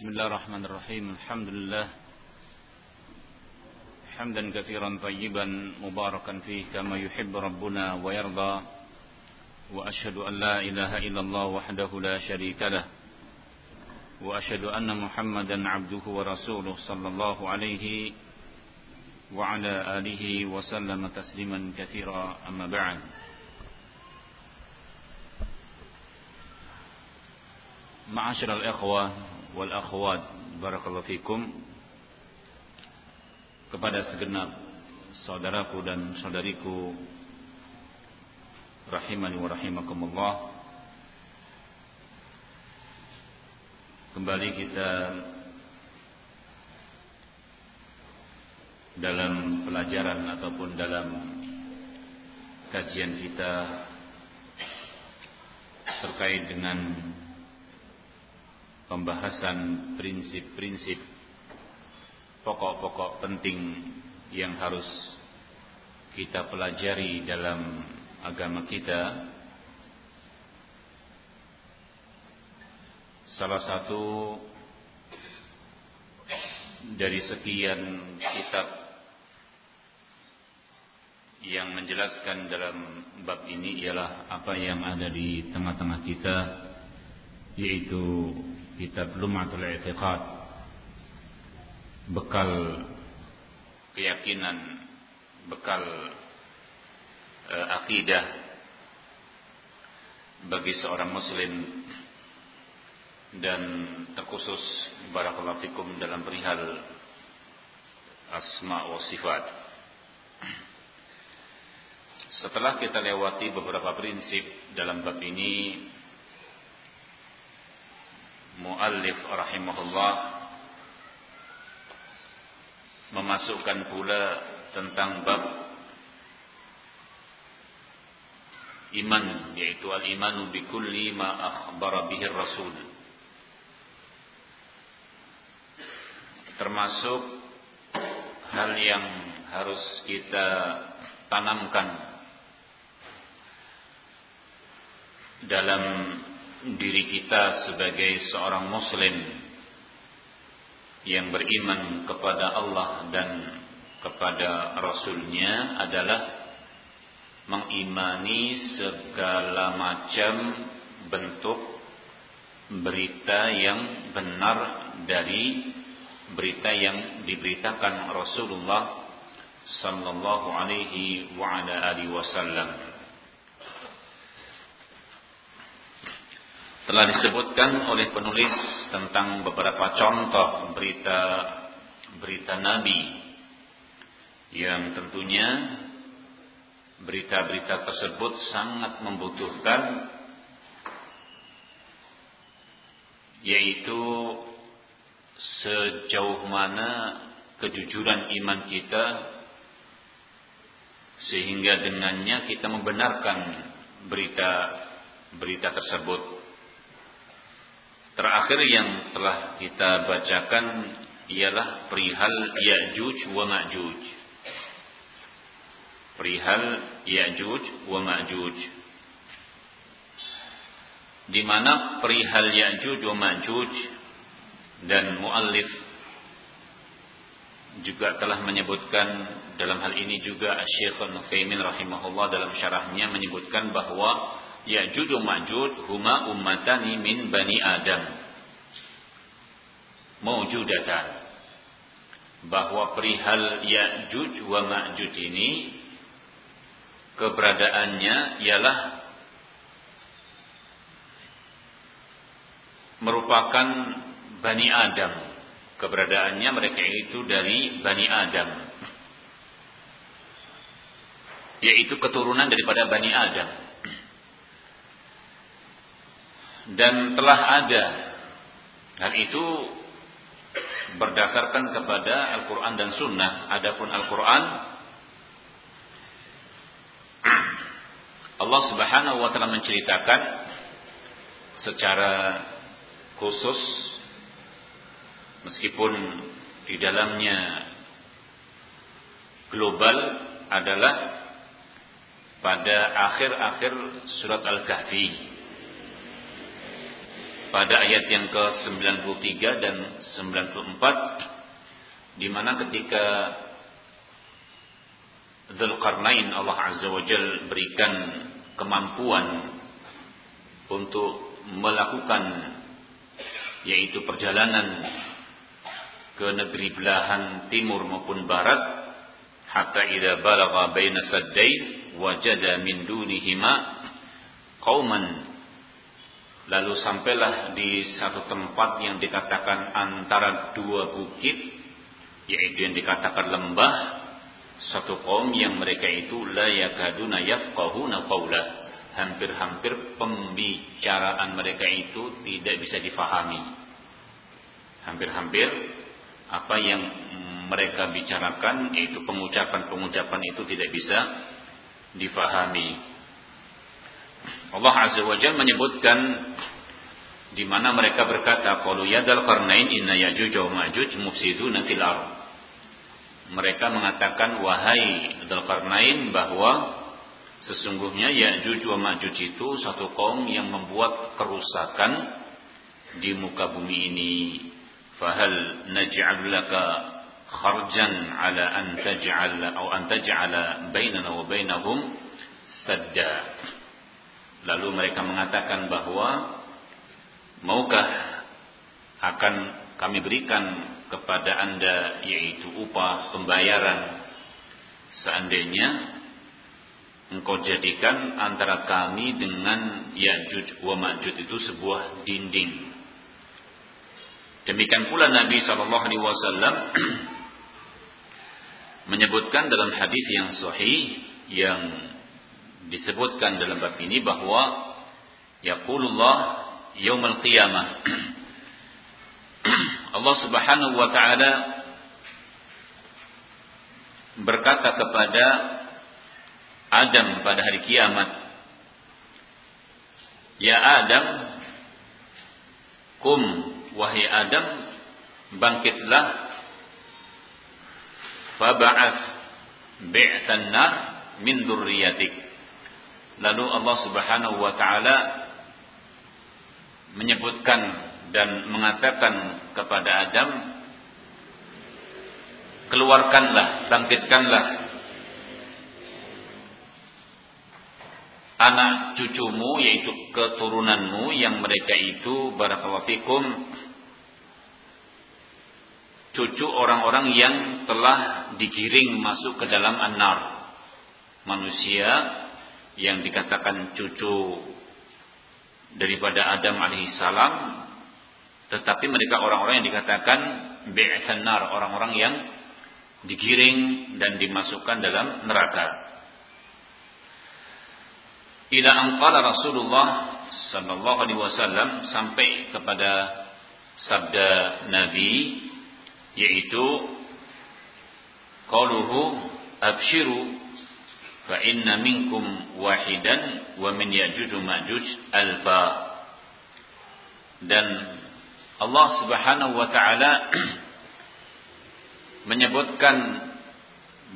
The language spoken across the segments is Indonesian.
بسم الله الرحمن الرحيم. الحمد لله. حمدا كثيرا طيبا مباركا فيه كما يحب ربنا ويرضى. وأشهد أن لا إله إلا الله وحده لا شريك له. وأشهد أن محمدا عبده ورسوله صلى الله عليه وعلى آله وسلم تسليما كثيرا. أما بعد. معاشر الإخوة wal akhwat barakallahu fikum kepada segenap saudaraku dan saudariku rahimani wa rahimakumullah. Kembali kita dalam pelajaran ataupun dalam kajian kita terkait dengan pembahasan prinsip-prinsip pokok-pokok penting yang harus kita pelajari dalam agama kita. Salah satu dari sekian kitab yang menjelaskan dalam bab ini ialah apa yang ada di tengah-tengah kita yaitu kitab Lumatul I'tiqad bekal keyakinan, bekal e, akidah bagi seorang muslim dan terkhusus barakallahu fikum dalam perihal asma wa sifat. Setelah kita lewati beberapa prinsip dalam bab ini, muallif rahimahullah memasukkan pula tentang bab iman yaitu al-imanu bi kulli ma akhbara bihi rasul termasuk hal yang harus kita tanamkan dalam diri kita sebagai seorang muslim yang beriman kepada Allah dan kepada Rasulnya adalah mengimani segala macam bentuk berita yang benar dari berita yang diberitakan Rasulullah sallallahu alaihi wa ala alihi wasallam. Telah disebutkan oleh penulis tentang beberapa contoh berita berita nabi yang tentunya berita-berita tersebut sangat membutuhkan yaitu sejauh mana kejujuran iman kita sehingga dengannya kita membenarkan berita berita tersebut Terakhir yang telah kita bacakan ialah perihal Ya'juj wa Ma'juj. Perihal Ya'juj wa Ma'juj. Di mana perihal Ya'juj wa Ma'juj dan muallif juga telah menyebutkan dalam hal ini juga Syekh Al-Nutsaimin rahimahullah dalam syarahnya menyebutkan bahwa Ya'juj Ma'juj huma ummatani min Bani Adam. Mawjudatan. Bahwa perihal Ya'juj wa Ma'juj ini keberadaannya ialah merupakan Bani Adam. Keberadaannya mereka itu dari Bani Adam. Yaitu keturunan daripada Bani Adam dan telah ada hal itu berdasarkan kepada Al-Quran dan Sunnah. Adapun Al-Quran Allah Subhanahu wa taala menceritakan secara khusus meskipun di dalamnya global adalah pada akhir-akhir surat Al-Kahfi pada ayat yang ke-93 dan 94 di mana ketika Dzulqarnain Allah Azza wa Jal berikan kemampuan untuk melakukan yaitu perjalanan ke negeri belahan timur maupun barat hatta idza balagha baina saddain wajada min dunihima qauman lalu sampailah di satu tempat yang dikatakan antara dua bukit yaitu yang dikatakan lembah satu kaum yang mereka itu la yakaduna yafqahuna qawla. Hampir-hampir pembicaraan mereka itu tidak bisa difahami. Hampir-hampir apa yang mereka bicarakan yaitu pengucapan-pengucapan itu tidak bisa difahami Allah Azza wa Jalla menyebutkan di mana mereka berkata qalu yadal qarnain inna yajuj wa majuj mufsiduna fil ardh mereka mengatakan wahai Dzulkarnain bahwa sesungguhnya Ya'juj wa Ma'juj itu satu kaum yang membuat kerusakan di muka bumi ini. Fahal naj'al laka kharjan ala an taj'al atau an taj'ala bainana wa bainahum sadda. Lalu mereka mengatakan bahwa maukah akan kami berikan kepada Anda yaitu upah pembayaran seandainya engkau jadikan antara kami dengan Ya'juj wa Ma'juj itu sebuah dinding. Demikian pula Nabi sallallahu alaihi wasallam menyebutkan dalam hadis yang sahih yang disebutkan dalam bab ini bahwa yaqulullah yaumul qiyamah. Allah Subhanahu wa taala berkata kepada Adam pada hari kiamat Ya Adam kum wahai Adam bangkitlah fab'ath bi'than nar min dzurriyyatik lalu Allah Subhanahu wa taala menyebutkan dan mengatakan kepada Adam keluarkanlah bangkitkanlah anak cucumu yaitu keturunanmu yang mereka itu barakallahu fikum cucu orang-orang yang telah digiring masuk ke dalam anar manusia yang dikatakan cucu daripada Adam alaihissalam tetapi mereka orang-orang yang dikatakan bi'thanar, orang-orang yang digiring dan dimasukkan dalam neraka. Ila anqala Rasulullah sallallahu alaihi wasallam sampai kepada sabda Nabi yaitu qauluhu abshiru fa inna minkum wahidan wa min yajuj majuj alfa. Dan Allah Subhanahu wa taala menyebutkan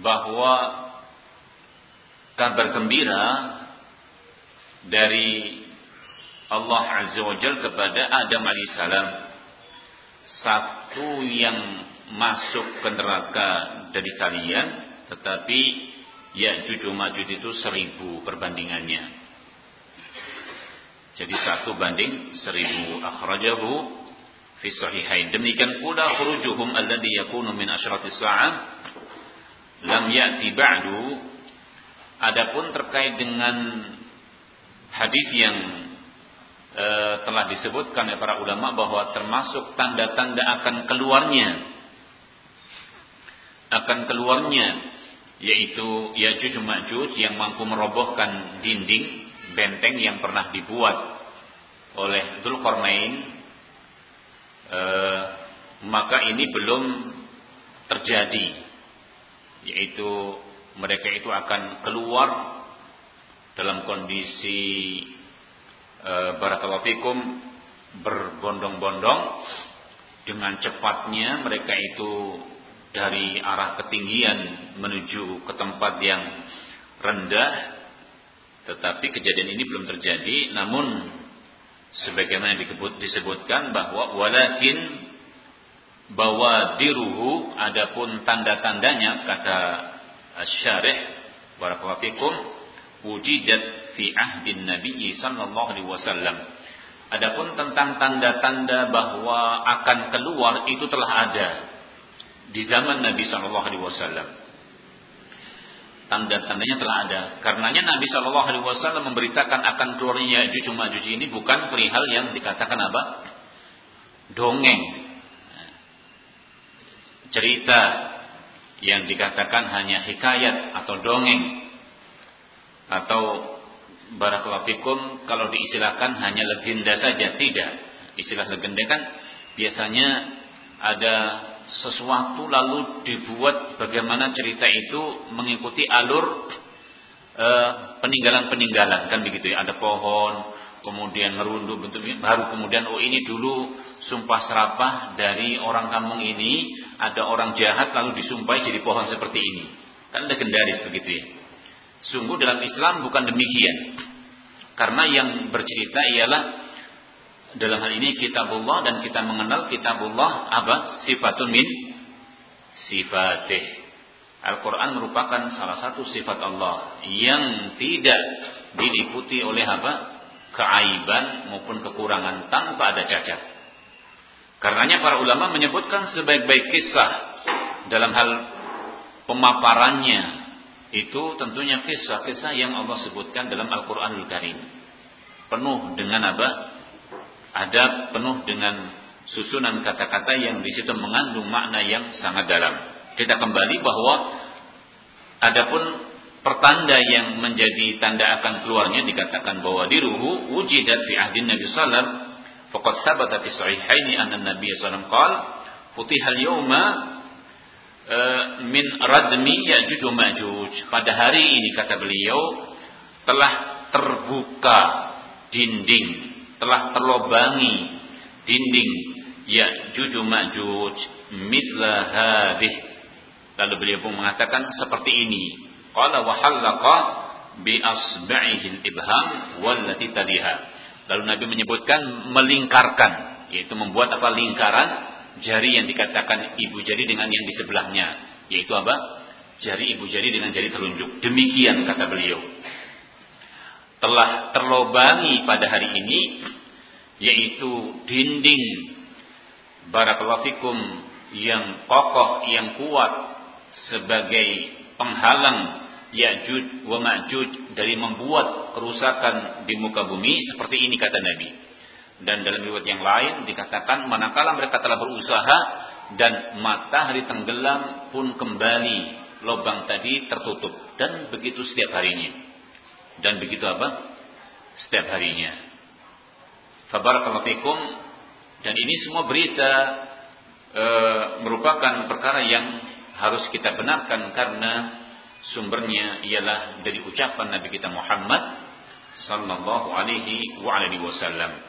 bahwa kabar gembira dari Allah Azza wa Jalla kepada Adam alaihissalam satu yang masuk ke neraka dari kalian tetapi ya cucu majud itu seribu perbandingannya jadi satu banding seribu akhrajahu fi sahihain. Demikian pula khurujuhum alladhi yakunu min asyratis sa'ah lam ya'ti ba'du. Adapun terkait dengan hadis yang e, telah disebutkan oleh para ulama bahwa termasuk tanda-tanda akan keluarnya akan keluarnya yaitu Yajuj Ma'juj yang mampu merobohkan dinding benteng yang pernah dibuat oleh Dzulqarnain e, maka ini belum terjadi yaitu mereka itu akan keluar dalam kondisi e, barakallahu fikum berbondong-bondong. Dengan cepatnya mereka itu dari arah ketinggian menuju ke tempat yang rendah tetapi kejadian ini belum terjadi. Namun sebagaimana disebutkan bahwa walakin bawadiruhu adapun tanda-tandanya kata syarih barakallahu fikum wujidat fi ahdin nabi sallallahu alaihi wasallam. Adapun tentang tanda-tanda bahwa akan keluar itu telah ada di zaman Nabi sallallahu alaihi wasallam. Tanda-tandanya telah ada. Karenanya Nabi sallallahu alaihi wasallam memberitakan akan keluarnya Ya'juj Ma'juj ini bukan perihal yang dikatakan apa? Dongeng. Cerita yang dikatakan hanya hikayat atau dongeng. Atau barakallahu fikum kalau diistilahkan hanya legenda saja tidak. Istilah legenda kan biasanya ada sesuatu lalu dibuat bagaimana cerita itu mengikuti alur eh, peninggalan-peninggalan. Kan begitu ya ada pohon kemudian merunduk bentuknya baru kemudian oh ini dulu sumpah serapah dari orang kampung ini ada orang jahat lalu disumpah jadi pohon seperti ini. Kan legendaris begitu ya. Sungguh dalam Islam bukan demikian. Karena yang bercerita ialah dalam hal ini kitabullah dan kita mengenal kitabullah apa sifatun min sifatih Al-Quran merupakan salah satu sifat Allah yang tidak diliputi oleh apa keaiban maupun kekurangan tanpa ada cacat. Karenanya para ulama menyebutkan sebaik-baik kisah dalam hal pemaparannya itu tentunya kisah-kisah yang Allah sebutkan dalam Al-Qur'anul Karim. Penuh dengan apa? Ada penuh dengan susunan kata-kata yang di situ mengandung makna yang sangat dalam. Kita kembali bahwa adapun pertanda yang menjadi tanda akan keluarnya dikatakan bahwa diruhu wujidat fi ahdin Nabi sallam faqad sabata fi sahihaini anna Nabi sallam qala futihal yawma e, min radmi yajuj majuj pada hari ini kata beliau telah terbuka dinding telah terlobangi dinding yajuj majuj mithla hadhih lalu beliau pun mengatakan seperti ini Qala wa halaqa bi asba'ihi al-ibham wallati taliha. Lalu Nabi menyebutkan melingkarkan, yaitu membuat apa lingkaran jari yang dikatakan ibu jari dengan yang di sebelahnya, yaitu apa? Jari ibu jari dengan jari telunjuk. Demikian kata beliau. Telah terlobangi pada hari ini yaitu dinding barakallahu fikum yang kokoh, yang kuat sebagai penghalang Ya'juj wa Ma'juj dari membuat kerusakan di muka bumi seperti ini kata Nabi. Dan dalam riwayat yang lain dikatakan manakala mereka telah berusaha dan matahari tenggelam pun kembali lubang tadi tertutup dan begitu setiap harinya. Dan begitu apa? Setiap harinya. Fabarakallahu dan ini semua berita e, merupakan perkara yang harus kita benarkan karena sumbernya ialah dari ucapan Nabi kita Muhammad sallallahu alaihi wasallam.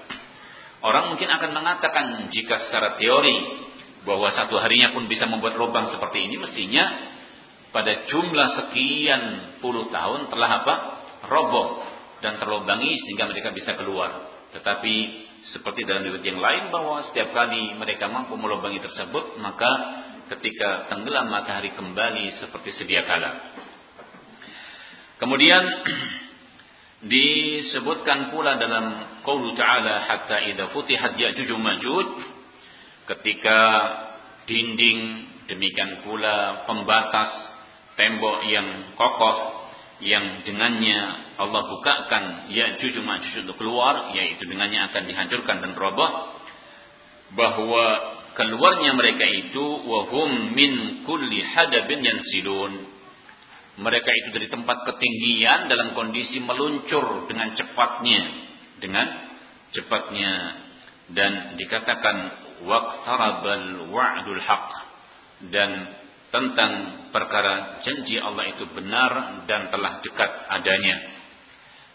Orang mungkin akan mengatakan jika secara teori bahwa satu harinya pun bisa membuat lubang seperti ini mestinya pada jumlah sekian puluh tahun telah apa? Roboh dan terlubangi sehingga mereka bisa keluar. Tetapi seperti dalam riwayat yang lain bahwa setiap kali mereka mampu melubangi tersebut maka ketika tenggelam matahari kembali seperti sedia kala. Kemudian disebutkan pula dalam qaulu ta'ala hatta idza futihat ya'juj majuj ketika dinding demikian pula pembatas tembok yang kokoh yang dengannya Allah bukakan Ya'juj Ma'juj untuk keluar yaitu dengannya akan dihancurkan dan roboh bahwa keluarnya mereka itu wahum min kulli hadabin yansilun. Mereka itu dari tempat ketinggian dalam kondisi meluncur dengan cepatnya dengan cepatnya. Dan dikatakan waqtarabal wa'dul haq dan tentang perkara janji Allah itu benar dan telah dekat adanya.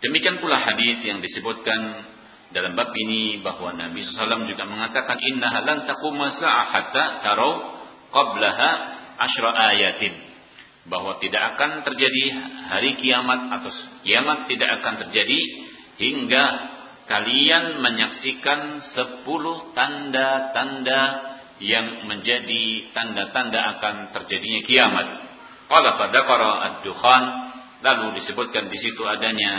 Demikian pula hadis yang disebutkan dalam bab ini bahwa Nabi SAW juga mengatakan inna lan taquma hatta tarau qablaha asyra ayatin. Bahwa tidak akan terjadi hari kiamat atau kiamat tidak akan terjadi hingga kalian menyaksikan sepuluh tanda-tanda yang menjadi tanda-tanda akan terjadinya kiamat. Qala fadzakara ad-dukhan lalu disebutkan di situ adanya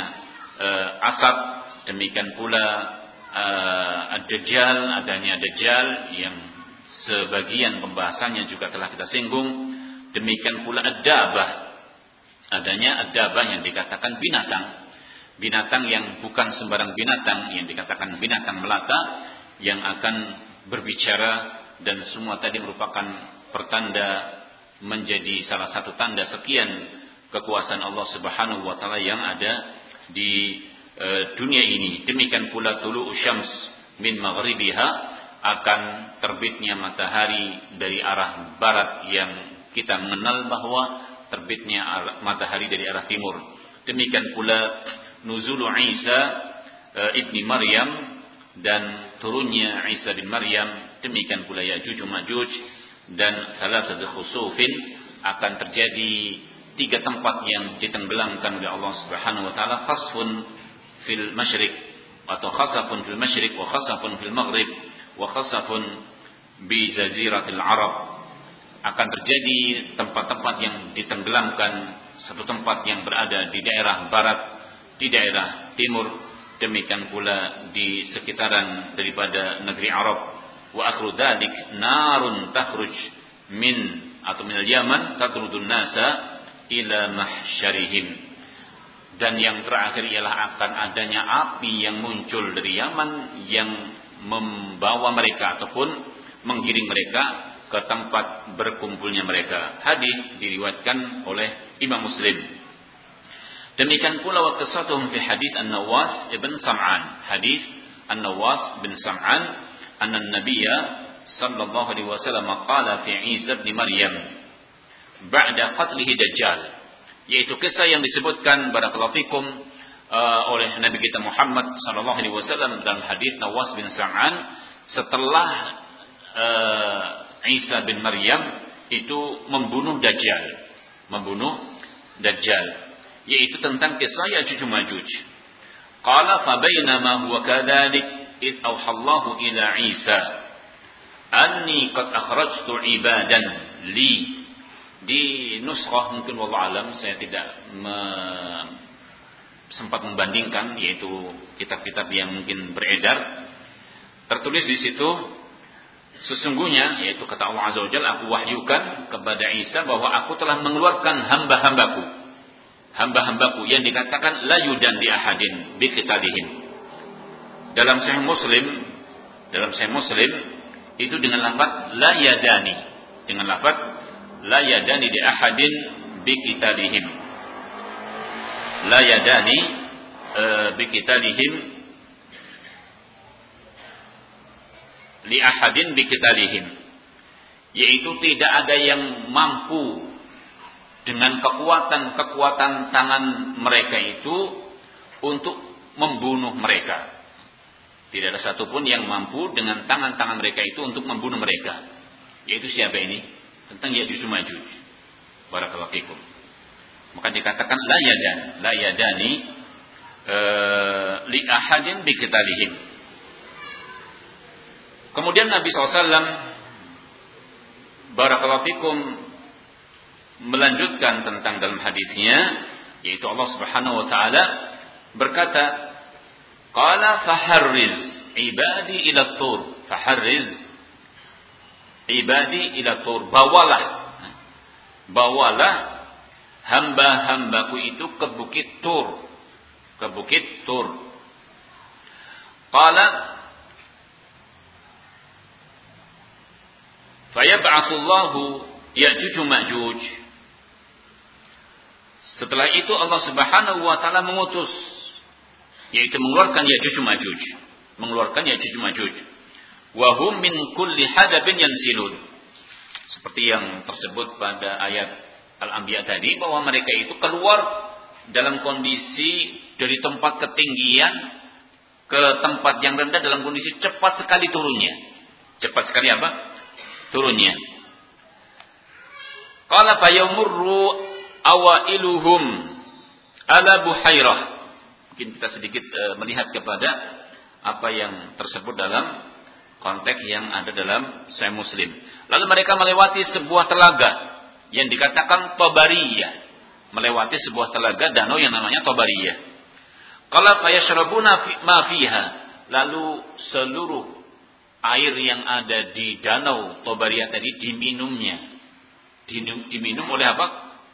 uh, asap demikian pula uh, ad-dajjal adanya dajjal yang sebagian pembahasannya juga telah kita singgung demikian pula ad-dabah adanya ad-dabah yang dikatakan binatang binatang yang bukan sembarang binatang yang dikatakan binatang melata yang akan berbicara dan semua tadi merupakan pertanda menjadi salah satu tanda sekian kekuasaan Allah Subhanahu wa taala yang ada di e, dunia ini. Demikian pula tulu syams min maghribiha akan terbitnya matahari dari arah barat yang kita mengenal bahwa terbitnya matahari dari arah timur. Demikian pula nuzulu Isa e, ibni Maryam dan turunnya Isa bin Maryam demikian pula Ya'juj Ma'juj dan salah satu khusufin akan terjadi tiga tempat yang ditenggelamkan oleh Allah Subhanahu wa taala khasfun fil masyriq atau khasafun fil masyriq wa khasafun fil maghrib wa khasafun bi jaziratil arab. Akan terjadi tempat-tempat yang ditenggelamkan satu tempat yang berada di daerah barat di daerah timur demikian pula di sekitaran daripada negeri Arab wa akhru dzalik narun takhruj min atau min al-Yaman tatrudun nasa ila mahsyarihim dan yang terakhir ialah akan adanya api yang muncul dari Yaman yang membawa mereka ataupun menggiring mereka ke tempat berkumpulnya mereka. Hadis diriwayatkan oleh Imam Muslim Demikian pula waktu satu fi hadis An-Nawas ibn Sam'an. Hadis An-Nawas bin Sam'an anna Nabiya sallallahu alaihi wasallam qala fi Isa bin Maryam ba'da qatlihi Dajjal. Yaitu kisah yang disebutkan barakallahu fikum uh, oleh Nabi kita Muhammad sallallahu alaihi wasallam dalam hadis Nawas bin Sam'an setelah uh, Isa bin Maryam itu membunuh Dajjal. Membunuh Dajjal yaitu tentang kisah Ya'juj Ma'juj. Qala fa bainama huwa kadzalik id auhallahu ila Isa anni qad akhrajtu ibadan li di nuskhah mungkin wallahu alam saya tidak me, sempat membandingkan yaitu kitab-kitab yang mungkin beredar. Tertulis di situ sesungguhnya yaitu kata Allah Azza wa Jalla aku wahyukan kepada Isa bahwa aku telah mengeluarkan hamba-hambaku. Hamba-hambaku yang dikatakan la yudan di ahadin bi qitalihim. Dalam Sahih Muslim, dalam Sahih Muslim itu dengan lafaz la yadani, dengan lafaz la yadani di ahadin bi qitalihim. La yadani e, bi qitalihim li ahadin bi. Yaitu tidak ada yang mampu dengan kekuatan-kekuatan tangan mereka itu untuk membunuh mereka. Tidak ada satupun yang mampu dengan tangan-tangan mereka itu untuk membunuh mereka. Yaitu siapa ini? Tentang Ya'juj Ma'juj. Barakallahu fikum. Maka dikatakan la yadan, la yadani e, li ahadin. Kemudian Nabi SAW Barakallahu fikum melanjutkan tentang dalam hadisnya yaitu Allah Subhanahu wa taala berkata qala faharriz ibadi ila tur. Faharriz ibadi ila tur. Bawalah. Bawalah hamba-hambaku itu ke bukit tur. Ke bukit tur. Qala fayab'atsullahu ya'juj ma'juj. Setelah itu Allah Subhanahu wa taala mengutus yaitu mengeluarkan Ya'juj Ma'juj, mengeluarkan Ya'juj Ma'juj. Wa hum min kulli hadabin yansilun. Seperti yang tersebut pada ayat Al-Anbiya tadi bahwa mereka itu keluar dalam kondisi dari tempat ketinggian ke tempat yang rendah dalam kondisi cepat sekali turunnya. Cepat sekali apa? Turunnya. Qala fayamurru awailuhum ala buhairah. Mungkin kita sedikit uh, melihat kepada apa yang tersebut dalam konteks yang ada dalam Sahih Muslim. Lalu mereka melewati sebuah telaga yang dikatakan Tobariyah. Melewati sebuah telaga danau yang namanya Tobariyah. Kalau fayashrabuna ma fiha. Lalu seluruh air yang ada di danau Tobariyah tadi diminumnya. Diminum oleh apa?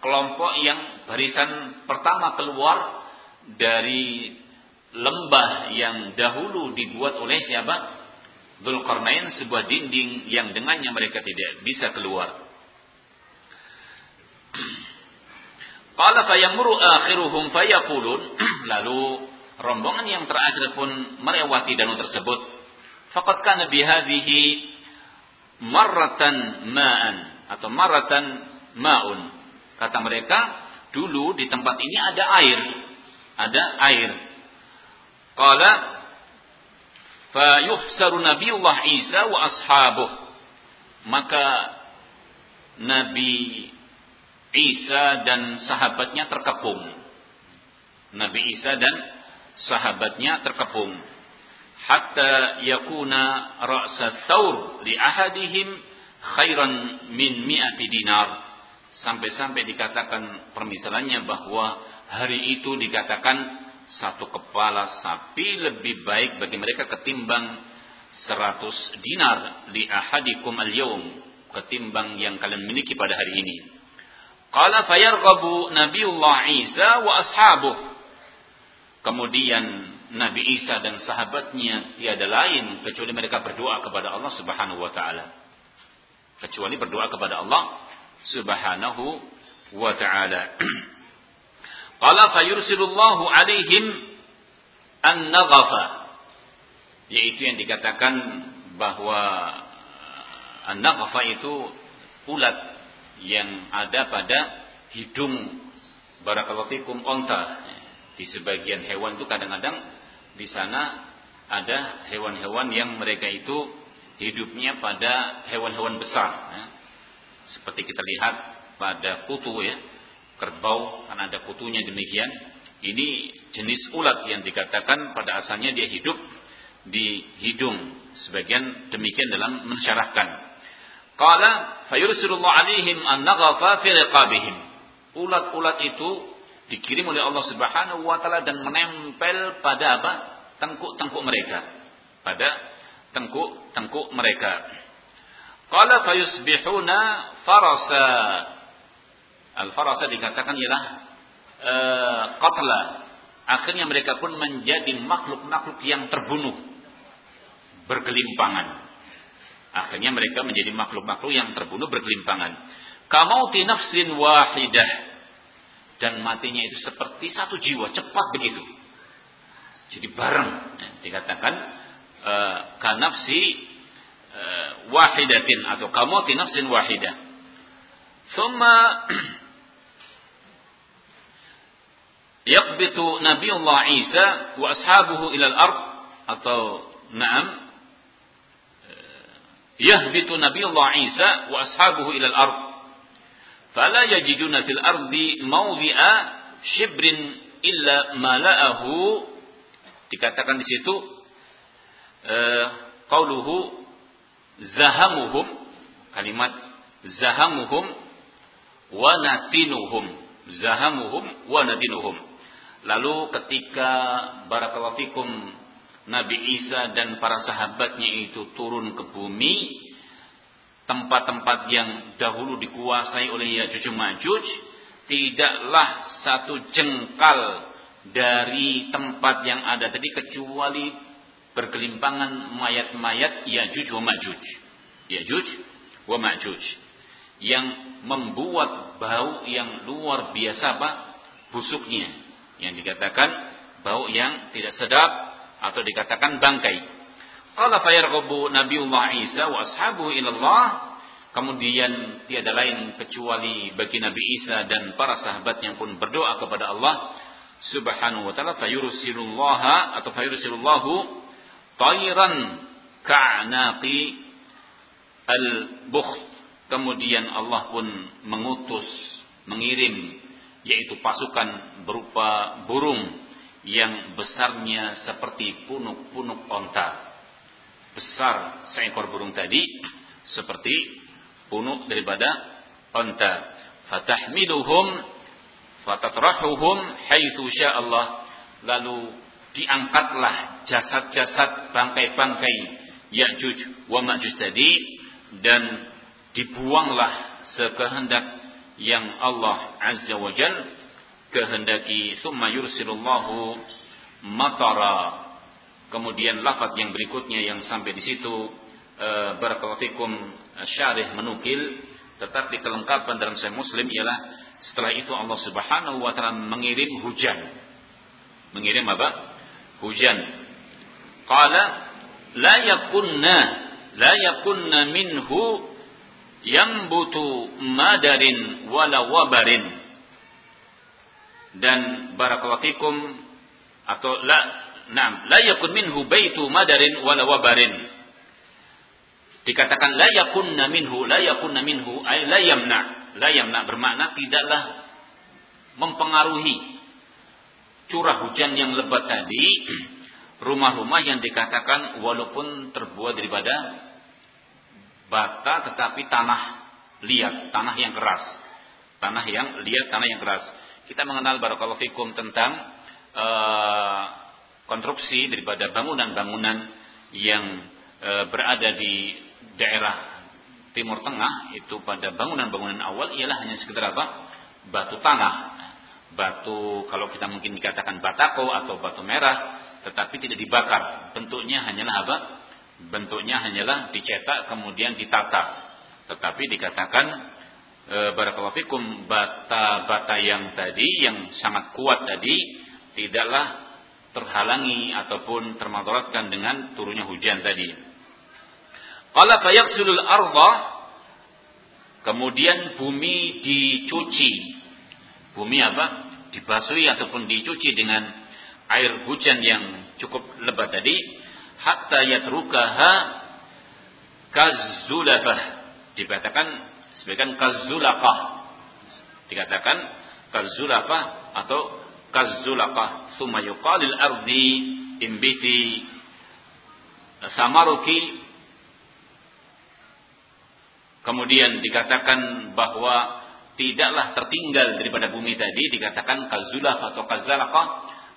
Kelompok yang barisan pertama keluar dari lembah yang dahulu dibuat oleh siapa? Dzulqarnain sebuah dinding yang dengannya mereka tidak bisa keluar. Qala fayamuru akhiruhum fayaqulun lalu rombongan yang terakhir pun melewati danau tersebut. Faqad kana bihadhihi marratan ma'an atau marratan ma'un. Kata mereka, dulu di tempat ini ada air. Ada air. Qala fayuhsaru Nabiullah Isa wa ashabuh. Maka Nabi Isa dan sahabatnya terkepung. Nabi Isa dan sahabatnya terkepung. Hatta yakuna ra'sa thawr li ahadihim khairan min mi'ati dinar sampai-sampai dikatakan permisalannya bahwa hari itu dikatakan satu kepala sapi lebih baik bagi mereka ketimbang seratus dinar di ahadikum al-yawm ketimbang yang kalian miliki pada hari ini. Qala fayarghabu Nabiullah Isa wa ashabuh. Kemudian Nabi Isa dan sahabatnya tiada lain kecuali mereka berdoa kepada Allah Subhanahu wa taala. Kecuali berdoa kepada Allah Subhanahu wa taala. Qala fayursilullahu alaihim an-naghafa. Yaitu yang dikatakan bahwa uh, an-naghafa itu ulat yang ada pada hidung barakallahu fikum onta. Di sebagian hewan itu kadang-kadang di sana ada hewan-hewan yang mereka itu hidupnya pada hewan-hewan besar. Seperti kita lihat pada kutu ya kerbau karena ada kutunya demikian. Ini jenis ulat yang dikatakan pada asalnya dia hidup di hidung. Sebagian demikian dalam mensyarahkan. Qala fayursilullah alaihim an-naghafa fi riqabihim. Ulat-ulat itu dikirim oleh Allah Subhanahu wa taala dan menempel pada apa? tengkuk-tengkuk mereka. Pada tengkuk-tengkuk mereka. Qala fayusbihuna farasa Al-farasa dikatakan ialah e, qatla. Akhirnya mereka pun menjadi makhluk-makhluk yang terbunuh. Bergelimpangan. Akhirnya mereka menjadi makhluk-makhluk yang terbunuh bergelimpangan. Kamauti nafsin wahidah. Dan matinya itu seperti satu jiwa. Cepat begitu. Jadi bareng. Ya, dikatakan e, kanafsi wahidatin. Atau kamauti nafsin wahidah. Thumma yaqbitu Nabiullah Isa wa ashabuhu ila al-ard atau na'am yahbitu Nabiullah Isa wa ashabuhu ila al-ard fala yajiduna fil ardi mawdi'a shibrin illa mala'ahu dikatakan di situ uh, qauluhu zahamuhum kalimat zahamuhum wa natinuhum zahamuhum wa natinuhum Lalu ketika barakallahu fikum Nabi Isa dan para sahabatnya itu turun ke bumi, tempat-tempat yang dahulu dikuasai oleh Yajuj Majuj, tidaklah satu jengkal dari tempat yang ada tadi kecuali bergelimpangan mayat-mayat Yajuj wa Majuj. Yajuj wa Majuj. Yang membuat bau yang luar biasa Pak busuknya yang dikatakan bau yang tidak sedap atau dikatakan bangkai. Qala fayarghabu Nabiullah Isa wa ashabu ilallah kemudian tiada lain kecuali bagi Nabi Isa dan para sahabat yang pun berdoa kepada Allah Subhanahu wa taala fayursilullah atau fayursilullahu tayran ka'naqi al-bukht kemudian Allah pun mengutus mengirim yaitu pasukan berupa burung yang besarnya seperti punuk-punuk onta. Besar seekor burung tadi seperti punuk daripada onta. Fatahmiluhum fatatrahuhum haitsu Allah. Lalu diangkatlah jasad-jasad bangkai-bangkai Ya'juj wa Ma'juj tadi dan dibuanglah sekehendak yang Allah Azza wa Jal kehendaki summa yursilullahu matara kemudian lafaz yang berikutnya yang sampai di situ uh, barakallahu syarih menukil tetapi kelengkapan dalam Sahih Muslim ialah setelah itu Allah Subhanahu wa taala mengirim hujan. Mengirim apa? Hujan. Qala la yakunna la yakunna minhu yambutu madarin wala wabarin. Dan barakallahu atau la Naam, la yakun minhu baitu madarin wala wabarin. Dikatakan la yakunna minhu, la yakunna minhu ay la yamna. La yamna bermakna tidaklah mempengaruhi curah hujan yang lebat tadi rumah-rumah yang dikatakan walaupun terbuat daripada bata tetapi tanah liat, tanah yang keras. Tanah yang liat, tanah yang keras. Kita mengenal barakallahu fikum tentang uh, konstruksi daripada bangunan-bangunan yang e, berada di daerah Timur Tengah itu pada bangunan-bangunan awal ialah hanya sekedar apa? Batu tanah. Batu kalau kita mungkin dikatakan batako atau batu merah tetapi tidak dibakar. Bentuknya hanyalah apa? Bentuknya hanyalah dicetak kemudian ditata. Tetapi dikatakan e, bata-bata yang tadi yang sangat kuat tadi tidaklah terhalangi ataupun termadaratkan dengan turunnya hujan tadi. Qala fayaqsulul arda kemudian bumi dicuci. Bumi apa? Dibasui ataupun dicuci dengan air hujan yang cukup lebat tadi. Hatta yatrukaha kazzulafah dikatakan sebagian kazzulaqah dikatakan kazzulafah atau kazzulaqah summa yuqalil ardi imbiti samaruki. Kemudian dikatakan bahwa tidaklah tertinggal daripada bumi tadi dikatakan kazulaf atau kazalaqah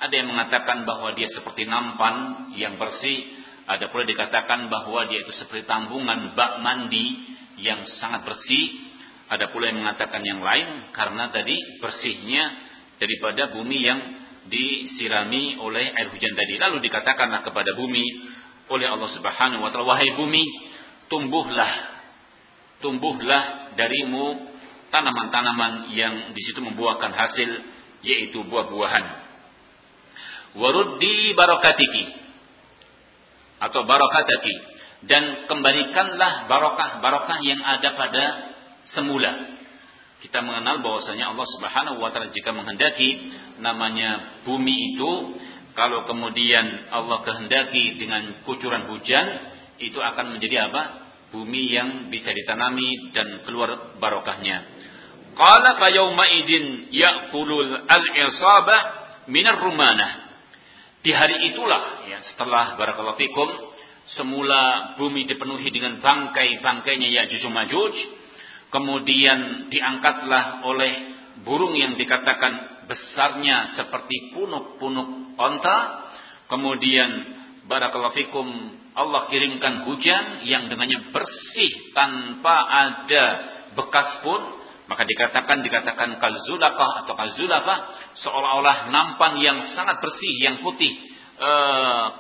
ada yang mengatakan bahwa dia seperti nampan yang bersih ada pula dikatakan bahwa dia itu seperti tambungan bak mandi yang sangat bersih ada pula yang mengatakan yang lain karena tadi bersihnya daripada bumi yang disirami oleh air hujan tadi. Lalu dikatakanlah kepada bumi oleh Allah Subhanahu wa taala, "Wahai bumi, tumbuhlah. Tumbuhlah darimu tanaman-tanaman yang di situ membuahkan hasil yaitu buah-buahan. Waruddi barakatiki atau barakataki dan kembalikanlah barokah-barokah yang ada pada semula kita mengenal bahwasanya Allah Subhanahu wa taala jika menghendaki namanya bumi itu kalau kemudian Allah kehendaki dengan kucuran hujan itu akan menjadi apa? Bumi yang bisa ditanami dan keluar barokahnya. Qala fa yauma idin ya'kulul al-isabah minar rumanah. Di hari itulah ya setelah barakallahu fikum semula bumi dipenuhi dengan bangkai-bangkainya Ya'juj Majuj Kemudian diangkatlah oleh burung yang dikatakan besarnya seperti punuk-punuk onta. Kemudian barakallahu fikum Allah kirimkan hujan yang dengannya bersih tanpa ada bekas pun maka dikatakan dikatakan kazulakah atau kazulafah seolah-olah nampan yang sangat bersih yang putih e,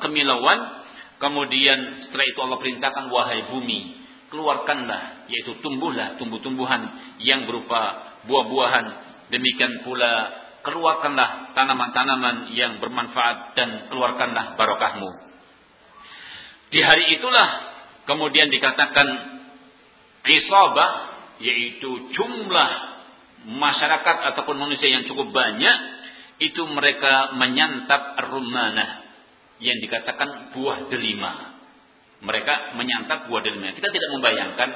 kemilauan. Kemudian setelah itu Allah perintahkan wahai bumi keluarkanlah yaitu tumbuhlah tumbuh-tumbuhan yang berupa buah-buahan. Demikian pula keluarkanlah tanaman-tanaman yang bermanfaat dan keluarkanlah barokahmu. Di hari itulah kemudian dikatakan isabah yaitu jumlah masyarakat ataupun manusia yang cukup banyak itu mereka menyantap rumana yang dikatakan buah delima mereka menyantap buah delima. Kita tidak membayangkan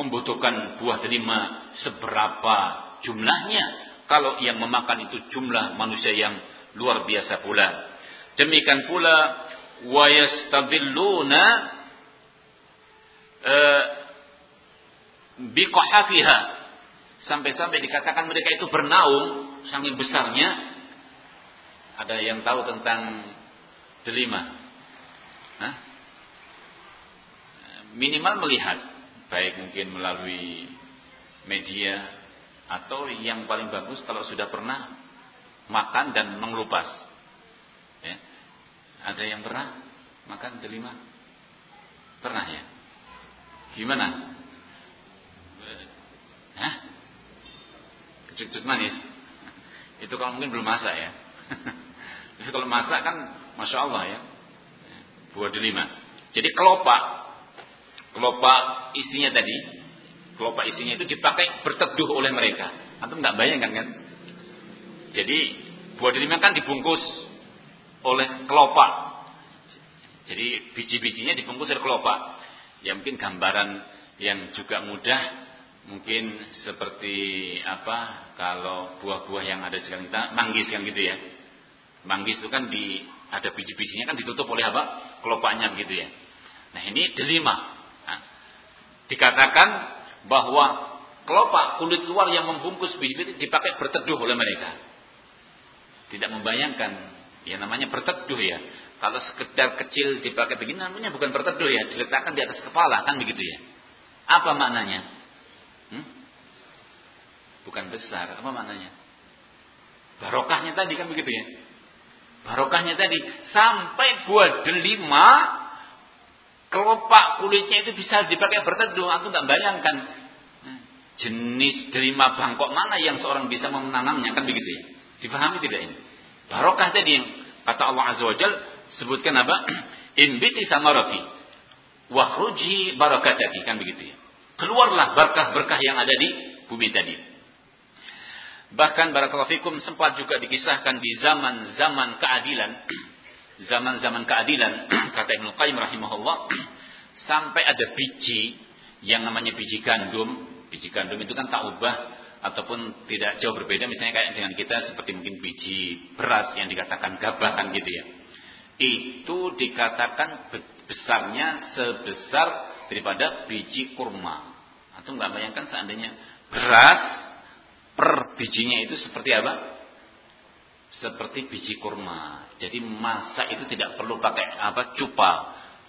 membutuhkan buah delima seberapa jumlahnya. Kalau yang memakan itu jumlah manusia yang luar biasa pula. Demikian pula wa yastadilluna uh, biqahafiha sampai-sampai dikatakan mereka itu bernaung saking besarnya ada yang tahu tentang delima Hah? minimal melihat baik mungkin melalui media atau yang paling bagus kalau sudah pernah makan dan mengelupas Ya. Ada yang pernah makan delima? Pernah ya? Gimana? Hah? Kecut-kecut manis? Itu kalau mungkin belum masak ya. Jadi kalau masak kan Masya Allah ya. Buah delima. Jadi kelopak. Kelopak isinya tadi. Kelopak isinya itu dipakai berteduh oleh mereka. Antum nggak bayangkan kan? Jadi buah delima kan dibungkus oleh kelopak. Jadi biji-bijinya dibungkus oleh kelopak. Ya mungkin gambaran yang juga mudah mungkin seperti apa kalau buah-buah yang ada sekitar kita manggis kan gitu ya. Manggis itu kan di ada biji-bijinya kan ditutup oleh apa? Kelopaknya begitu ya. Nah, ini delima. Nah, dikatakan bahwa kelopak kulit luar yang membungkus biji-biji dipakai berteduh oleh mereka. Tidak membayangkan Ya namanya berteduh ya. Kalau sekedar kecil dipakai begini namanya bukan berteduh ya, diletakkan di atas kepala kan begitu ya. Apa maknanya? Bukan besar, apa maknanya? Barokahnya tadi kan begitu ya. Barokahnya tadi sampai buat delima kelopak kulitnya itu bisa dipakai berteduh. Aku nggak bayangkan hmm, jenis delima bangkok mana yang seorang bisa menanamnya kan begitu ya. Dipahami tidak ini? Barokah tadi yang kata Allah Azza wa sebutkan apa? Inbiti samarati wahruji barakatati kan begitu ya. Keluarlah berkah-berkah yang ada di bumi tadi. Bahkan barakallahu fikum sempat juga dikisahkan di zaman-zaman keadilan, zaman-zaman keadilan kata Ibnu Qayyim rahimahullah sampai ada biji yang namanya biji gandum. Biji gandum itu kan tak ubah ataupun tidak jauh berbeda misalnya kayak dengan kita seperti mungkin biji beras yang dikatakan gabah kan gitu ya. Itu dikatakan besarnya sebesar daripada biji kurma. Atau nggak bayangkan seandainya beras per bijinya itu seperti apa? Seperti biji kurma. Jadi masak itu tidak perlu pakai apa cupa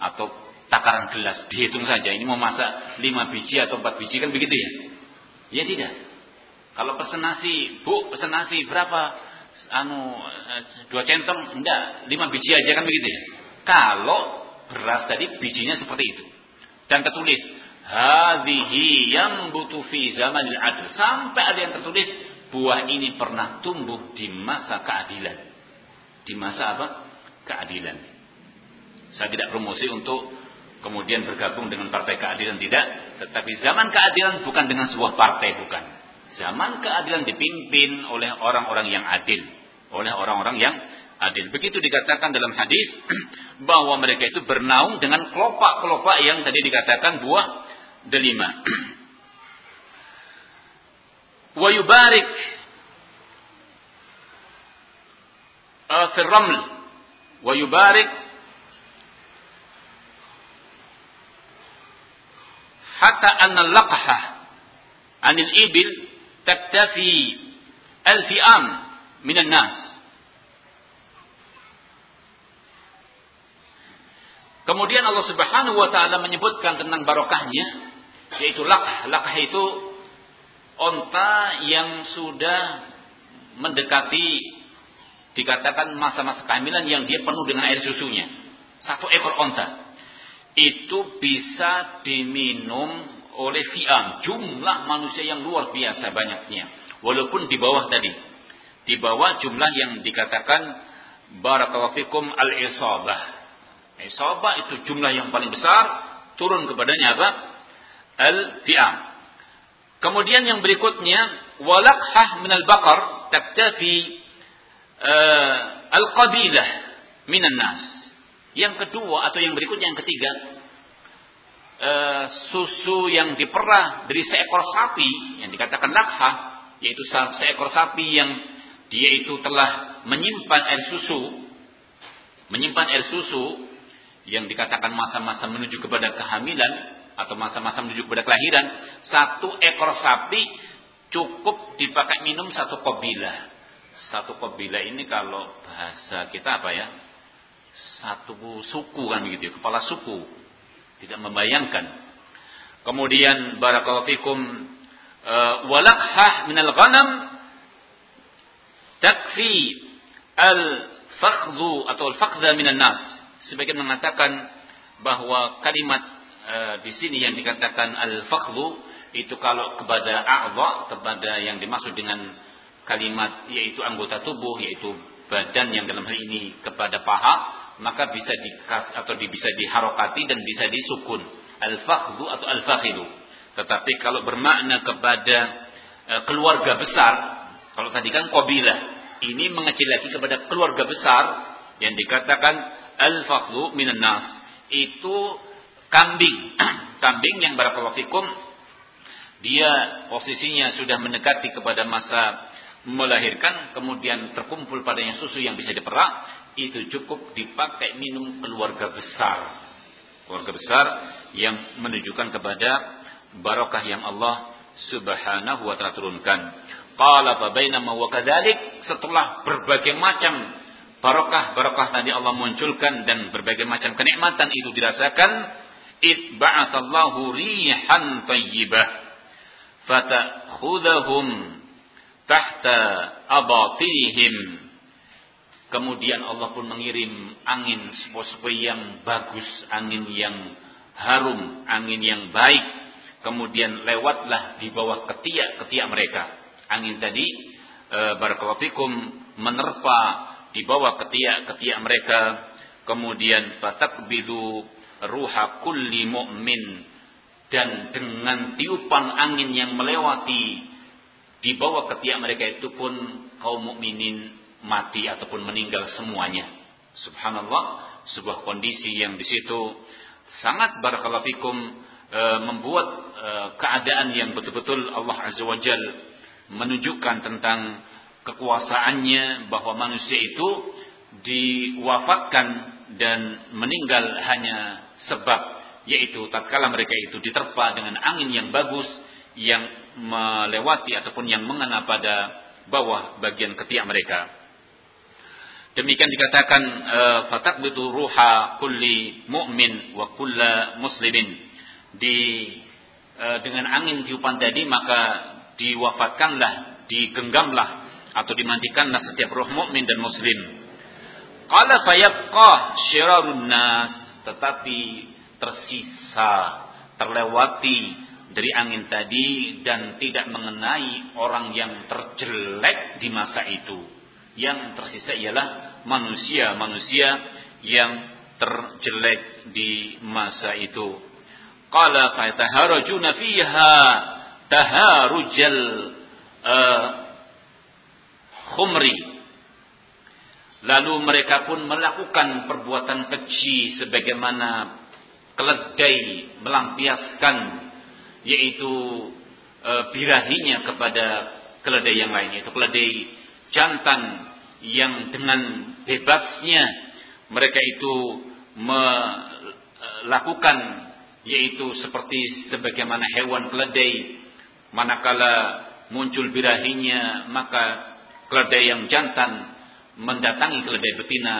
atau takaran gelas dihitung saja. Ini mau masak 5 biji atau 4 biji kan begitu ya? Ya tidak. Kalau pesen nasi, bu pesen nasi berapa? Anu dua centong, enggak, lima biji aja kan begitu ya. Kalau beras tadi bijinya seperti itu dan tertulis hadhihi yang butuh fi zamanil adl sampai ada yang tertulis buah ini pernah tumbuh di masa keadilan. Di masa apa? Keadilan. Saya tidak promosi untuk kemudian bergabung dengan partai keadilan tidak, tetapi zaman keadilan bukan dengan sebuah partai bukan. Zaman keadilan dipimpin oleh orang-orang yang adil. Oleh orang-orang yang adil. Begitu dikatakan dalam hadis bahwa mereka itu bernaung dengan kelopak-kelopak yang tadi dikatakan buah delima. Wa yubarik uh, fi raml wa yubarik hatta anna laqha anil ibil taktafi al-fi'am minan nas. Kemudian Allah Subhanahu wa taala menyebutkan tentang barokahnya yaitu lakah. Lakah itu onta yang sudah mendekati dikatakan masa-masa kehamilan yang dia penuh dengan air susunya. Satu ekor onta. Itu bisa diminum oleh fi'am. Jumlah manusia yang luar biasa banyaknya. Walaupun di bawah tadi. Di bawah jumlah yang dikatakan barakallahu fikum al-isabah. Isabah itu jumlah yang paling besar. Turun kepadanya apa? Al-fi'am. Kemudian yang berikutnya. Walakhah minal bakar. Taktafi uh, al-qabilah minan nas. Yang kedua atau yang berikutnya yang ketiga e, susu yang diperah dari seekor sapi yang dikatakan lakha yaitu seekor sapi yang dia itu telah menyimpan air susu menyimpan air susu yang dikatakan masa-masa menuju kepada kehamilan atau masa-masa menuju kepada kelahiran, satu ekor sapi cukup dipakai minum satu kobilah. Satu kobilah ini kalau bahasa kita apa ya? Satu suku kan gitu, kepala suku. Tidak membayangkan. Kemudian barakallahu fikum uh, walakhah minal ghanam takfi al fakhdhu atau al fakhdha minan nas. Sebagian mengatakan bahwa kalimat uh, di sini yang dikatakan al fakhdhu itu kalau kepada a'dha kepada yang dimaksud dengan kalimat yaitu anggota tubuh yaitu badan yang dalam hal ini kepada paha maka bisa dikas atau bisa diharokati dan bisa disukun. Al-fakhdhu atau al-fakhidu tetapi kalau bermakna kepada e, keluarga besar kalau tadi kan qabilah ini mengecil lagi kepada keluarga besar yang dikatakan al-fakhdhu minan nas. Itu kambing. Kambing yang barakallahu fikum dia posisinya sudah mendekati kepada masa melahirkan kemudian terkumpul padanya susu yang bisa diperak itu cukup dipakai minum keluarga besar. Keluarga besar yang menunjukkan kepada barokah yang Allah Subhanahu wa taala turunkan. Qala fa bainama wa kadzalik setelah berbagai macam barokah-barokah tadi Allah munculkan dan berbagai macam kenikmatan itu dirasakan id rihan thayyibah fatakhudhahum tahta abatihim. Kemudian Allah pun mengirim angin sepoi-sepoi yang bagus angin yang harum angin yang baik. Kemudian lewatlah di bawah ketiak-ketiak mereka. Angin tadi e, menerpa di bawah ketiak-ketiak mereka. Kemudian fatakbidu ruha kulli mu'min dan dengan tiupan angin yang melewati di bawah ketiak mereka itu pun kaum mukminin mati ataupun meninggal semuanya. Subhanallah, sebuah kondisi yang di situ sangat barakallahu fikum e, membuat e, keadaan yang betul-betul Allah Azza wa Jal menunjukkan tentang kekuasaannya bahwa manusia itu diwafatkan dan meninggal hanya sebab yaitu tatkala mereka itu diterpa dengan angin yang bagus yang melewati ataupun yang mengena pada bawah bagian ketiak mereka. Demikian dikatakan eh, fatakbitu ruha kulli mu'min wa kulla muslimin. Di uh, dengan angin tiupan tadi maka diwafatkanlah, digenggamlah atau dimandikanlah setiap roh mukmin dan muslim. Qala fayabqa syirarun nas, tetapi tersisa, terlewati dari angin tadi dan tidak mengenai orang yang terjelek di masa itu. Yang tersisa ialah manusia-manusia yang terjelek di masa itu. Qala fataharajuna fiha taharujal uh, khumri. Lalu mereka pun melakukan perbuatan keji sebagaimana keledai melampiaskan yaitu e, birahinya kepada keledai yang lain yaitu keledai jantan yang dengan bebasnya mereka itu melakukan yaitu seperti sebagaimana hewan keledai. Manakala muncul birahinya maka keledai yang jantan mendatangi keledai betina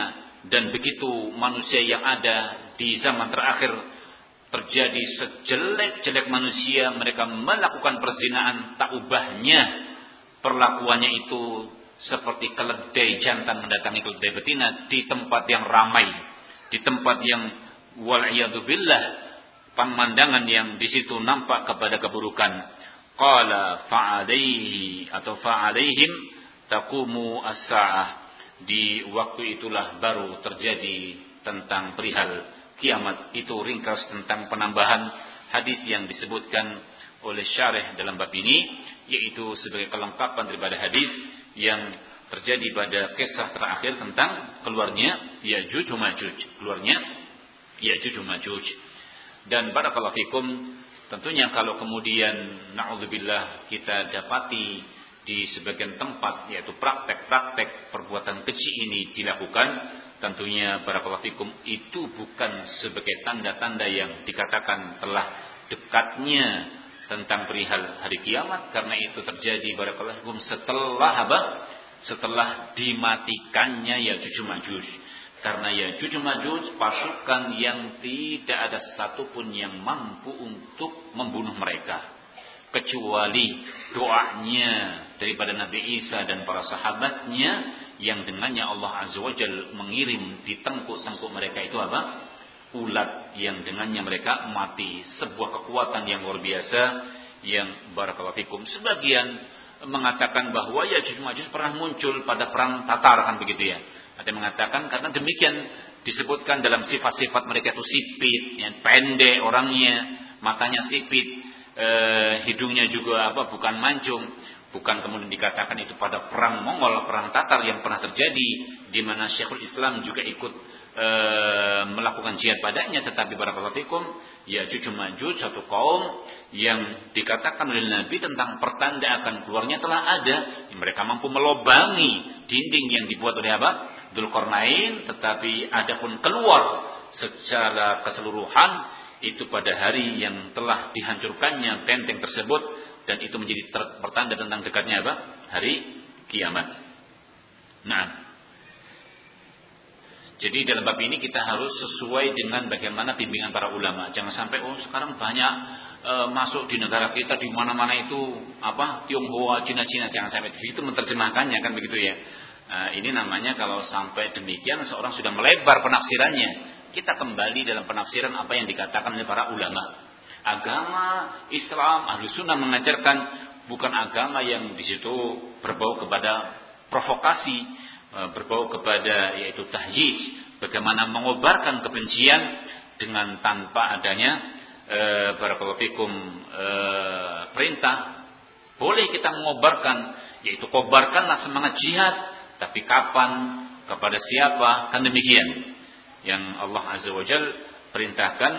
dan begitu manusia yang ada di zaman terakhir terjadi sejelek-jelek manusia mereka melakukan perzinaan tak ubahnya perlakuannya itu seperti keledai jantan mendatangi keledai betina di tempat yang ramai di tempat yang billah pemandangan yang di situ nampak kepada keburukan. Qala fa'alaihi atau fa'alaihim taqumu as-sa'ah di waktu itulah baru terjadi tentang perihal kiamat. Itu ringkas tentang penambahan hadis yang disebutkan oleh syarih dalam bab ini yaitu sebagai kelengkapan daripada hadis yang terjadi pada kisah terakhir tentang keluarnya Ya'juj Ma'juj. Keluarnya Ya'juj Ma'juj. Dan barakallahu fikum tentunya kalau kemudian naudzubillah kita dapati di sebagian tempat yaitu praktek-praktek perbuatan keji ini dilakukan tentunya para fikum itu bukan sebagai tanda-tanda yang dikatakan telah dekatnya tentang perihal hari kiamat. Karena itu terjadi para fikum setelah apa? Setelah dimatikannya ya cucu majus. Karena ya cucu majus pasukan yang tidak ada satupun yang mampu untuk membunuh mereka kecuali doanya daripada Nabi Isa dan para sahabatnya yang dengannya Allah Azza wa Jal mengirim di tengkuk-tengkuk mereka itu apa? Ulat yang dengannya mereka mati. Sebuah kekuatan yang luar biasa yang barakallahu. Sebagian mengatakan bahwa ya Majus pernah muncul pada perang Tatar kan begitu ya. Ada mengatakan karena demikian disebutkan dalam sifat-sifat mereka itu sipit, yang pendek orangnya, matanya sipit, eh, hidungnya juga apa bukan mancung. Bukan kemudian dikatakan itu pada perang Mongol perang Tatar yang pernah terjadi di mana Syekhul Islam juga ikut e, melakukan jihad padanya. Tetapi para fikum ya cucu maju satu kaum yang dikatakan oleh Nabi tentang pertanda akan keluarnya telah ada. Mereka mampu melobangi dinding yang dibuat oleh apa? Dzulqarnain. Tetapi adapun keluar secara keseluruhan itu pada hari yang telah dihancurkannya benteng tersebut dan itu menjadi pertanda tentang dekatnya apa? Hari kiamat. Nah, jadi dalam bab ini kita harus sesuai dengan bagaimana bimbingan para ulama. Jangan sampai oh sekarang banyak e, masuk di negara kita di mana-mana itu apa Tionghoa, Cina-Cina jangan sampai itu menerjemahkannya kan begitu ya. Nah, ini namanya kalau sampai demikian seorang sudah melebar penafsirannya kita kembali dalam penafsiran apa yang dikatakan oleh para ulama. Agama Islam ahlu sunnah mengajarkan bukan agama yang di situ berbau kepada provokasi, e, berbau kepada yaitu tahyiz, bagaimana mengobarkan kebencian dengan tanpa adanya e, fikum e, perintah. Boleh kita mengobarkan, yaitu kobarkanlah semangat jihad, tapi kapan, kepada siapa, kan demikian yang Allah Azza wa Jal perintahkan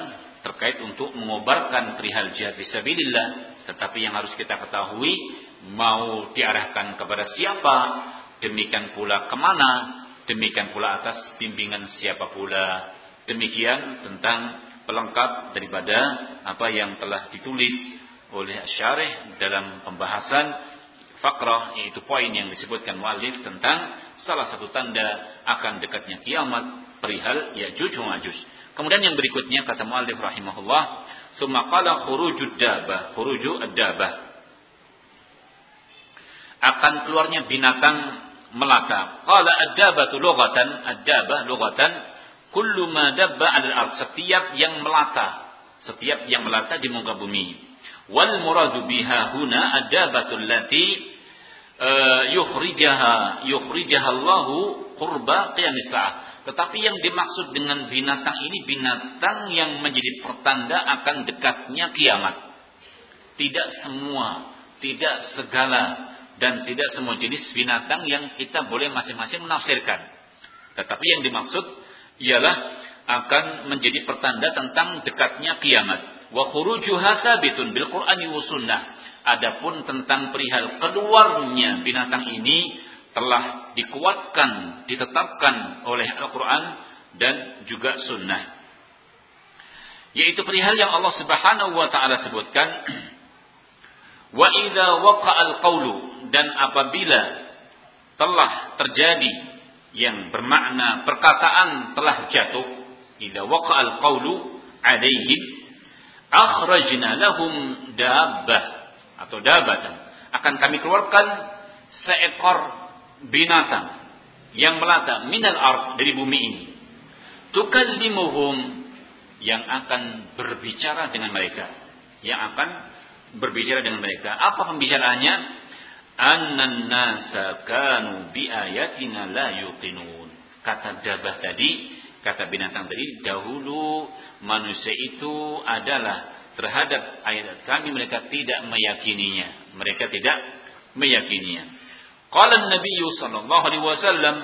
terkait untuk mengobarkan perihal jihad fisabilillah tetapi yang harus kita ketahui mau diarahkan kepada siapa demikian pula ke mana demikian pula atas bimbingan siapa pula. Demikian tentang pelengkap daripada apa yang telah ditulis oleh syarih dalam pembahasan fakrah yaitu poin yang disebutkan muallif tentang salah satu tanda akan dekatnya kiamat perihal Yajuj Majuj. Kemudian yang berikutnya kata muallif rahimahullah, "Tsumma qala khurujud dabah, khuruju ad-dabah." Akan keluarnya binatang melata. Qala ad-dabatu lughatan, ad-dabah lughatan kullu ma dabba 'alal ard, setiap yang melata, setiap yang melata di muka bumi. Wal muradu biha huna ad-dabatu allati uh, yukhrijaha yukhrijaha Allahu qurba qiyamis sa'ah tetapi yang dimaksud dengan binatang ini binatang yang menjadi pertanda akan dekatnya kiamat. Tidak semua, tidak segala, dan tidak semua jenis binatang yang kita boleh masing-masing menafsirkan. Tetapi yang dimaksud ialah akan menjadi pertanda tentang dekatnya kiamat. Wa khurujuha sabitun bil Qur'ani wa sunnah. Adapun tentang perihal keluarnya binatang ini telah dikuatkan, ditetapkan oleh Al-Quran dan juga Sunnah. Yaitu perihal yang Allah Subhanahu wa taala sebutkan wa idza waqa'al qawlu dan apabila telah terjadi yang bermakna perkataan telah jatuh idza waqa'al qawlu alaihim akhrajna lahum dabbah atau dabatan akan kami keluarkan seekor binatang yang melata minal ard dari bumi ini. Tukallimuhum yang akan berbicara dengan mereka. Yang akan berbicara dengan mereka. Apa pembicaraannya? Annan nasa kanu bi ayatina la yuqinun. Kata dabah tadi kata binatang tadi dahulu manusia itu adalah terhadap ayat kami mereka tidak meyakininya. Mereka tidak meyakininya Qala Nabi sallallahu alaihi wasallam,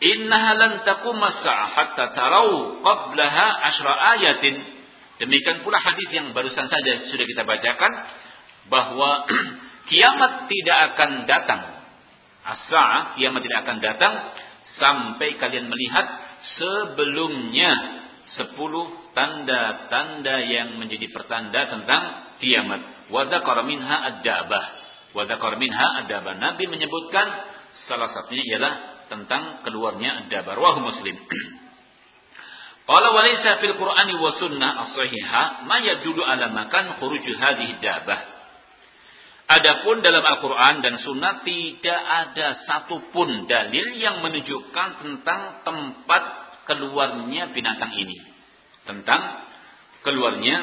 "Innaha lan taquma as-sa'ah hatta tarau qablaha asyra ayatin." Demikian pula hadis yang barusan saja sudah kita bacakan bahwa kiamat tidak akan datang. Asa kiamat tidak akan datang sampai kalian melihat sebelumnya sepuluh tanda-tanda yang menjadi pertanda tentang kiamat. Wa dzakara minha ad-dabah. Wa dzakara minha ad-dabah. Nabi menyebutkan salah satunya ialah tentang keluarnya ad-dabah. Rawahu Muslim. Qala wa laysa fil Qur'ani wa sunnah as-sahihah ma yadullu ala makan khuruj hadhihi dabah. Adapun dalam Al-Quran dan Sunnah tidak ada satupun dalil yang menunjukkan tentang tempat keluarnya binatang ini. Tentang keluarnya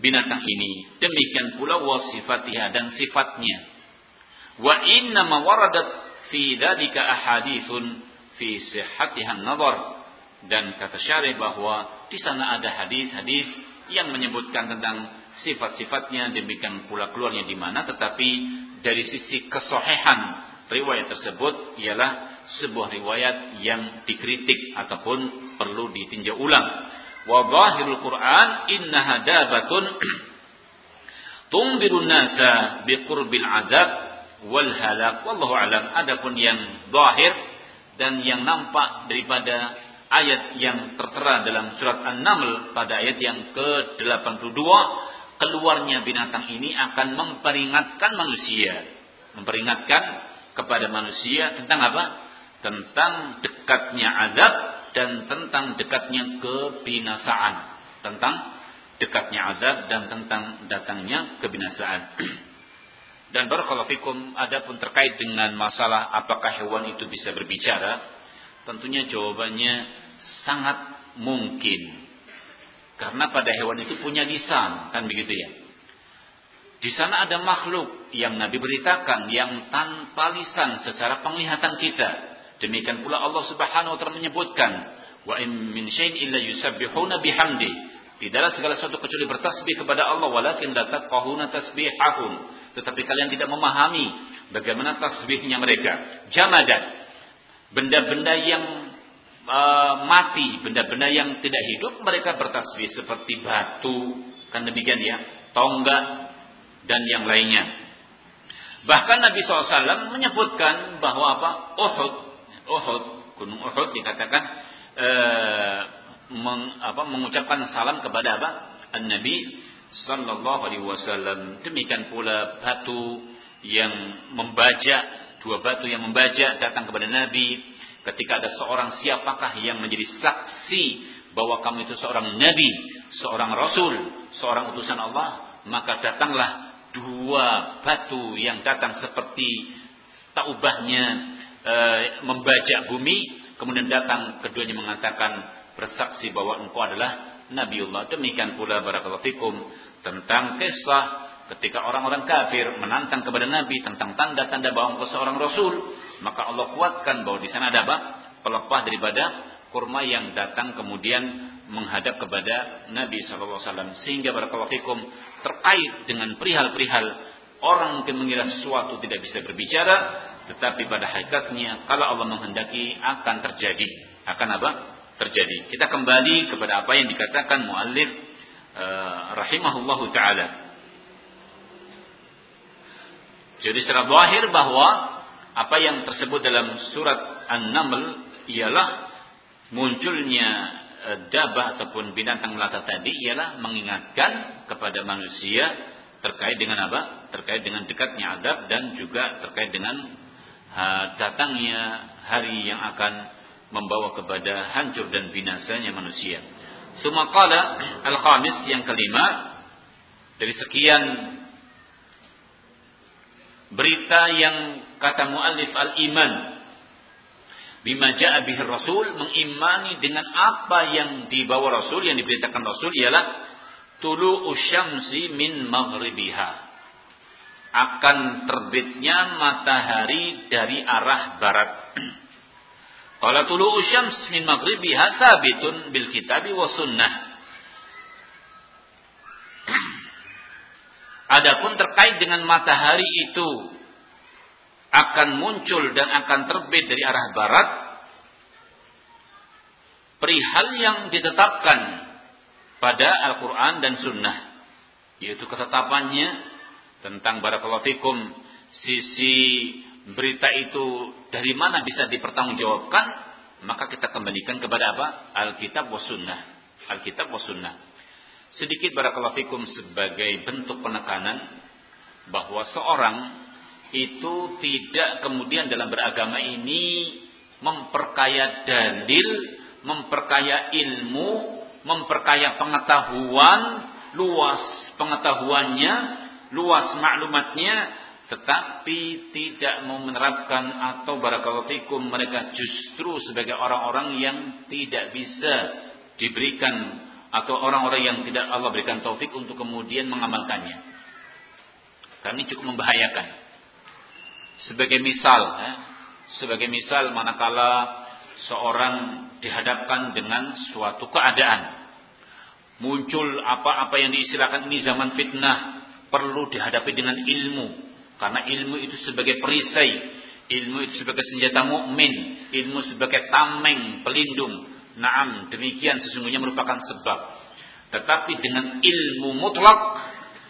binatang ini. Demikian pula wasifatiha dan sifatnya. Wa inna ma waradat fi dhalika ahadithun fi sihhatiha nazar. Dan kata syarih bahwa di sana ada hadis-hadis yang menyebutkan tentang sifat-sifatnya demikian pula keluarnya di mana tetapi dari sisi kesohehan riwayat tersebut ialah sebuah riwayat yang dikritik ataupun perlu ditinjau ulang wa zahirul Quran innaha dabatun tumbirun nasa biqurbil adab wal halak wallahu alam adapun yang zahir dan yang nampak daripada ayat yang tertera dalam surat An-Naml pada ayat yang ke-82 keluarnya binatang ini akan memperingatkan manusia. Memperingatkan kepada manusia tentang apa? Tentang dekatnya azab dan tentang dekatnya kebinasaan. Tentang dekatnya azab dan tentang datangnya kebinasaan. Dan barakallahu fikum adapun terkait dengan masalah apakah hewan itu bisa berbicara, tentunya jawabannya sangat mungkin karena pada hewan itu punya lisan, kan begitu ya. Di sana ada makhluk yang Nabi beritakan yang tanpa lisan secara penglihatan kita. Demikian pula Allah Subhanahu wa taala menyebutkan, "Wa in min syai'in illa yusabbihuna bihamdi." Tidaklah segala sesuatu kecuali bertasbih kepada Allah, walakin la tafqahuna tasbihahum. Tetapi kalian tidak memahami bagaimana tasbihnya mereka. Jamadan. Benda-benda yang uh, mati, benda-benda yang tidak hidup, mereka bertasbih seperti batu, kan demikian ya, tonggak dan yang lainnya. Bahkan Nabi SAW menyebutkan bahwa apa? Uhud, Uhud, gunung Uhud dikatakan uh, meng, apa, mengucapkan salam kepada apa? An Nabi Sallallahu Alaihi Wasallam. Demikian pula batu yang membajak, dua batu yang membajak datang kepada Nabi Ketika ada seorang siapakah yang menjadi saksi bahwa kamu itu seorang nabi, seorang rasul, seorang utusan Allah, maka datanglah dua batu yang datang seperti taubahnya e, membajak bumi, kemudian datang keduanya mengatakan bersaksi bahwa engkau adalah Nabiullah. Demikian pula barakallahu fikum tentang kisah ketika orang-orang kafir menantang kepada Nabi tentang tanda-tanda bahwa engkau seorang rasul maka Allah kuatkan bahwa di sana ada apa? Pelepah daripada kurma yang datang kemudian menghadap kepada Nabi sallallahu alaihi wasallam sehingga barakallahu fikum terkait dengan perihal-perihal orang mungkin mengira sesuatu tidak bisa berbicara tetapi pada hakikatnya kalau Allah menghendaki akan terjadi akan apa terjadi kita kembali kepada apa yang dikatakan muallif uh, rahimahullahu taala jadi secara zahir bahwa apa yang tersebut dalam surat An-Naml ialah munculnya e, dabah ataupun binatang melata tadi ialah mengingatkan kepada manusia terkait dengan apa? Terkait dengan dekatnya azab dan juga terkait dengan datangnya hari yang akan membawa kepada hancur dan binasanya manusia. Sumakala al-khamis yang kelima dari sekian berita yang kata muallif al-iman bima jaa rasul mengimani dengan apa yang dibawa rasul yang diberitakan rasul ialah tulu usyamsi min maghribiha akan terbitnya matahari dari arah barat Kalau tulu usyams min maghribiha sabitun bil kitabi wa sunnah. Adapun terkait dengan matahari itu akan muncul dan akan terbit dari arah barat perihal yang ditetapkan pada Al-Quran dan Sunnah yaitu ketetapannya tentang barakallahu fikum sisi berita itu dari mana bisa dipertanggungjawabkan, maka kita kembalikan kepada apa? Alkitab wa sunnah. Alkitab wa sunnah. Sedikit barakallahu fikum sebagai bentuk penekanan bahwa seorang itu tidak kemudian dalam beragama ini memperkaya dalil, memperkaya ilmu, memperkaya pengetahuan, luas pengetahuannya, luas maklumatnya, tetapi tidak mau menerapkan atau barakallahu fikum mereka justru sebagai orang-orang yang tidak bisa diberikan atau orang-orang yang tidak Allah berikan taufik untuk kemudian mengamalkannya. Ini cukup membahayakan. Sebagai misal, ya, sebagai misal manakala seorang dihadapkan dengan suatu keadaan muncul apa-apa yang diistilahkan ini zaman fitnah perlu dihadapi dengan ilmu karena ilmu itu sebagai perisai. Ilmu itu sebagai senjata mukmin. Ilmu sebagai tameng pelindung. Naam demikian sesungguhnya merupakan sebab. Tetapi dengan ilmu mutlak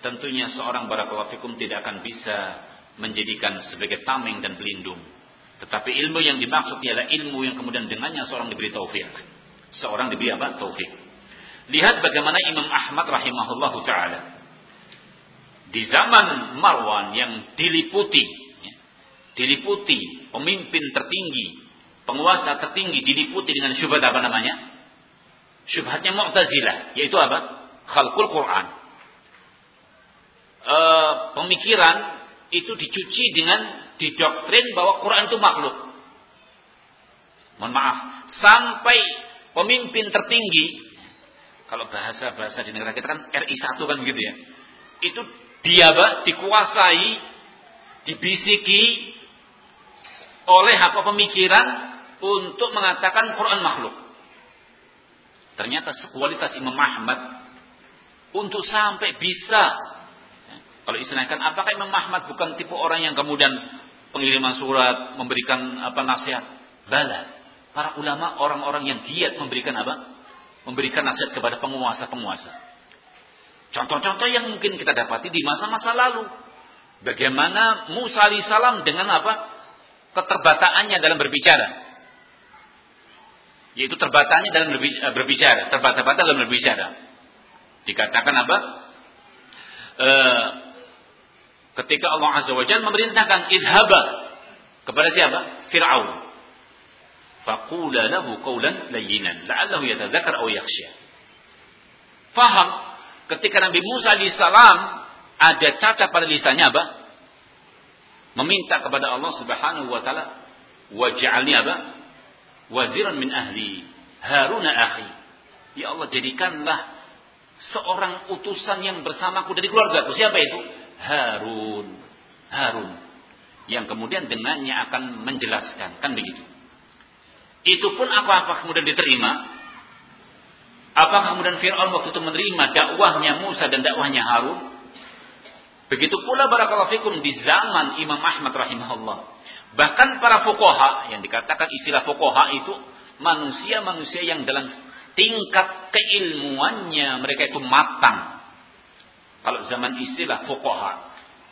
tentunya seorang barakallahu fikum tidak akan bisa menjadikan sebagai tameng dan pelindung. Tetapi ilmu yang dimaksud ialah ilmu yang kemudian dengannya seorang diberi taufik seorang diberi apa? Taufik Lihat bagaimana Imam Ahmad rahimahullahu taala di zaman Marwan yang diliputi ya, diliputi pemimpin tertinggi, penguasa tertinggi diliputi dengan syubhat apa namanya? Syubhatnya Mu'tazilah, yaitu apa? Khalqul Quran. E, pemikiran itu dicuci dengan didoktrin bahwa Quran itu makhluk. Mohon maaf, sampai pemimpin tertinggi kalau bahasa-bahasa di negara kita kan RI 1 kan begitu ya. Itu dia bah, dikuasai, dibisiki oleh apa pemikiran untuk mengatakan Quran makhluk. Ternyata sekualitas Imam Ahmad untuk sampai bisa kalau istilahkan apakah Imam Ahmad bukan tipe orang yang kemudian pengiriman surat memberikan apa nasihat? Bala. Para ulama orang-orang yang giat memberikan apa? memberikan nasihat kepada penguasa-penguasa. Contoh-contoh yang mungkin kita dapati di masa-masa lalu. Bagaimana Musa alaihissalam dengan apa? Keterbataannya dalam berbicara. Yaitu terbatanya dalam eh, berbicara. Terbata-bata dalam berbicara. Dikatakan apa? E, ketika Allah Azza wa Jalla memerintahkan idhaba kepada siapa? Fir'aun. Faqula lahu qawlan layyinan la'allahu yatadzakkar aw yakhsha. Faham ketika Nabi Musa alaihissalam ada cacat pada lisannya apa? Meminta kepada Allah Subhanahu wa taala waj'alni apa? Waziran min ahli Haruna akhi. Ya Allah jadikanlah seorang utusan yang bersamaku dari keluargaku. Siapa itu? Harun. Harun. Yang kemudian dengannya akan menjelaskan. Kan begitu. Itu pun apa-apa kemudian diterima? Apakah kemudian Fir'aun waktu itu menerima dakwahnya Musa dan dakwahnya Harun? Begitu pula barakallahu fikum di zaman Imam Ahmad rahimahullah. Bahkan para fukoha yang dikatakan istilah fukoha itu manusia-manusia yang dalam tingkat keilmuannya mereka itu matang. Kalau zaman istilah fukoha,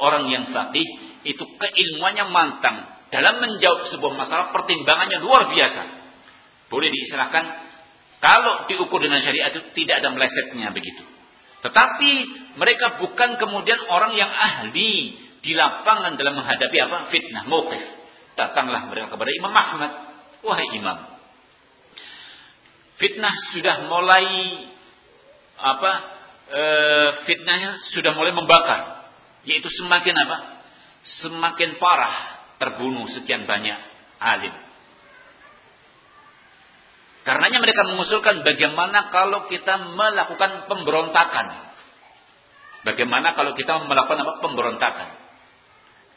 orang yang faqih itu keilmuannya matang dalam menjawab sebuah masalah pertimbangannya luar biasa boleh diistilahkan kalau diukur dengan syariat itu tidak ada melesetnya begitu. Tetapi mereka bukan kemudian orang yang ahli di lapangan dalam menghadapi apa? Fitnah, mauqif. Datanglah mereka kepada Imam Ahmad. Wahai Imam. Fitnah sudah mulai apa? E, fitnahnya sudah mulai membakar. Yaitu semakin apa? Semakin parah terbunuh sekian banyak alim Karenanya mereka mengusulkan bagaimana kalau kita melakukan pemberontakan. Bagaimana kalau kita melakukan apa? Pemberontakan.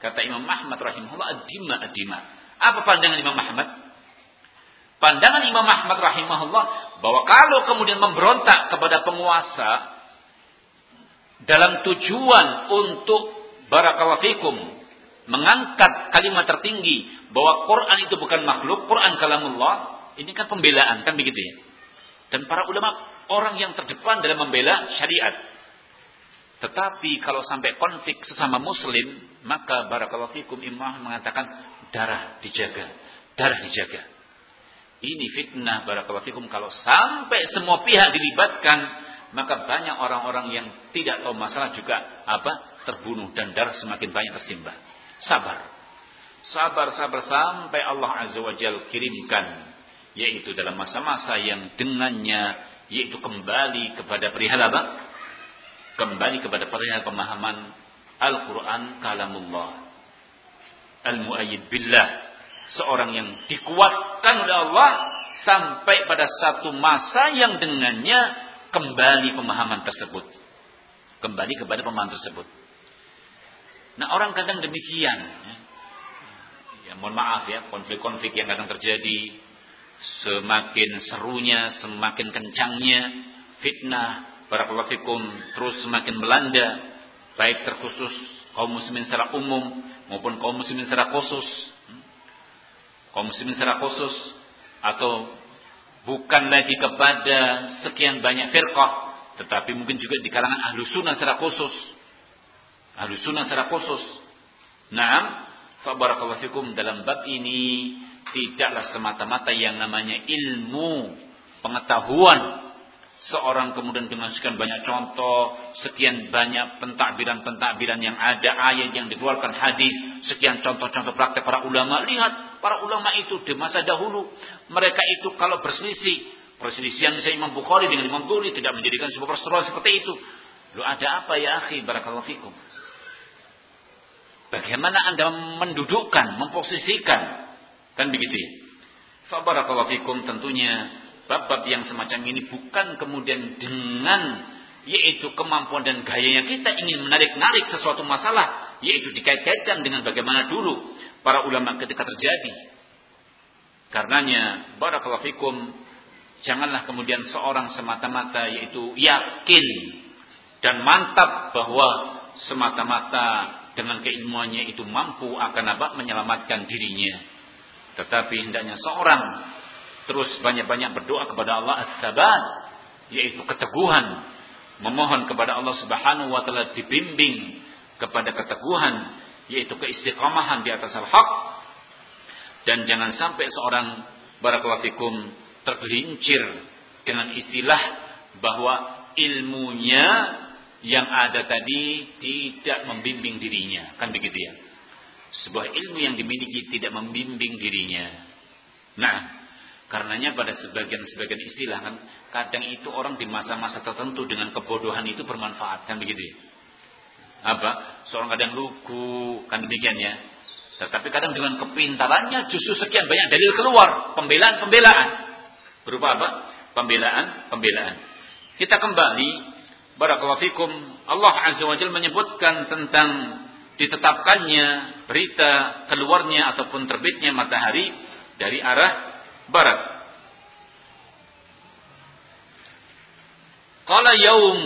Kata Imam Ahmad rahimahullah, adima adima. Apa pandangan Imam Ahmad? Pandangan Imam Ahmad rahimahullah bahwa kalau kemudian memberontak kepada penguasa dalam tujuan untuk barakallahu fikum mengangkat kalimat tertinggi bahwa Quran itu bukan makhluk, Quran kalamullah, ini kan pembelaan, kan begitu ya. Dan para ulama orang yang terdepan dalam membela syariat. Tetapi kalau sampai konflik sesama muslim, maka barakallahu fikum imam mengatakan darah dijaga, darah dijaga. Ini fitnah barakallahu fikum kalau sampai semua pihak dilibatkan, maka banyak orang-orang yang tidak tahu masalah juga apa? terbunuh dan darah semakin banyak tersimbah. Sabar. Sabar, sabar sampai Allah Azza wa Jal kirimkan yaitu dalam masa-masa yang dengannya yaitu kembali kepada perihal apa? Kembali kepada perihal pemahaman Al-Quran kalamullah. Al-mu'ayyid billah. Seorang yang dikuatkan oleh Allah sampai pada satu masa yang dengannya kembali pemahaman tersebut. Kembali kepada pemahaman tersebut. Nah orang kadang demikian. Ya, ya mohon maaf ya, konflik-konflik yang kadang terjadi. Semakin serunya, semakin kencangnya fitnah, para fikum terus semakin melanda baik terkhusus kaum muslimin secara umum maupun kaum muslimin secara khusus. Kaum muslimin secara khusus atau bukan lagi kepada sekian banyak firqah tetapi mungkin juga di kalangan ahlu sunnah secara khusus. Ahlu sunnah secara khusus. Nah fabarakallahu fikum dalam bab ini tidaklah semata-mata yang namanya ilmu pengetahuan Seorang kemudian dimasukkan banyak contoh, sekian banyak pentakbiran-pentakbiran yang ada, ayat yang dikeluarkan hadis, sekian contoh-contoh praktek para ulama. Lihat, para ulama itu di masa dahulu, mereka itu kalau berselisih, perselisihan saya Imam Bukhari dengan Imam Bukhari tidak menjadikan sebuah perseteruan seperti itu. Lu ada apa ya akhi barakallahu fikum? Bagaimana Anda mendudukkan, memposisikan? Kan begitu ya? Fabarakallahu fikum tentunya bab-bab yang semacam ini bukan kemudian dengan yaitu kemampuan dan gayanya kita ingin menarik-narik sesuatu masalah yaitu dikait-kaitkan dengan bagaimana dulu para ulama ketika terjadi. Karenanya barakallahu janganlah kemudian seorang semata-mata yaitu yakin dan mantap bahwa semata-mata dengan keilmuannya itu mampu akan apa menyelamatkan dirinya. Tetapi hendaknya seorang terus banyak-banyak berdoa kepada Allah as-sabat yaitu keteguhan. Memohon kepada Allah Subhanahu wa taala dibimbing kepada keteguhan yaitu keistiqamahan di atas al-haq. Dan jangan sampai seorang barakallahu fikum tergelincir dengan istilah bahwa ilmunya yang ada tadi tidak membimbing dirinya. Kan begitu ya sebuah ilmu yang dimiliki tidak membimbing dirinya nah Karenanya pada sebagian-sebagian istilah kan kadang itu orang di masa-masa tertentu dengan kebodohan itu bermanfaat kan begitu ya. Apa? Seorang kadang lugu kan demikian ya. Tetapi kadang dengan kepintarannya justru sekian banyak dalil keluar, pembelaan-pembelaan. Berupa apa? Pembelaan-pembelaan. Kita kembali barakallahu fikum Allah Azza wa Jalla menyebutkan tentang ditetapkannya berita keluarnya ataupun terbitnya matahari dari arah barat. Qala yaum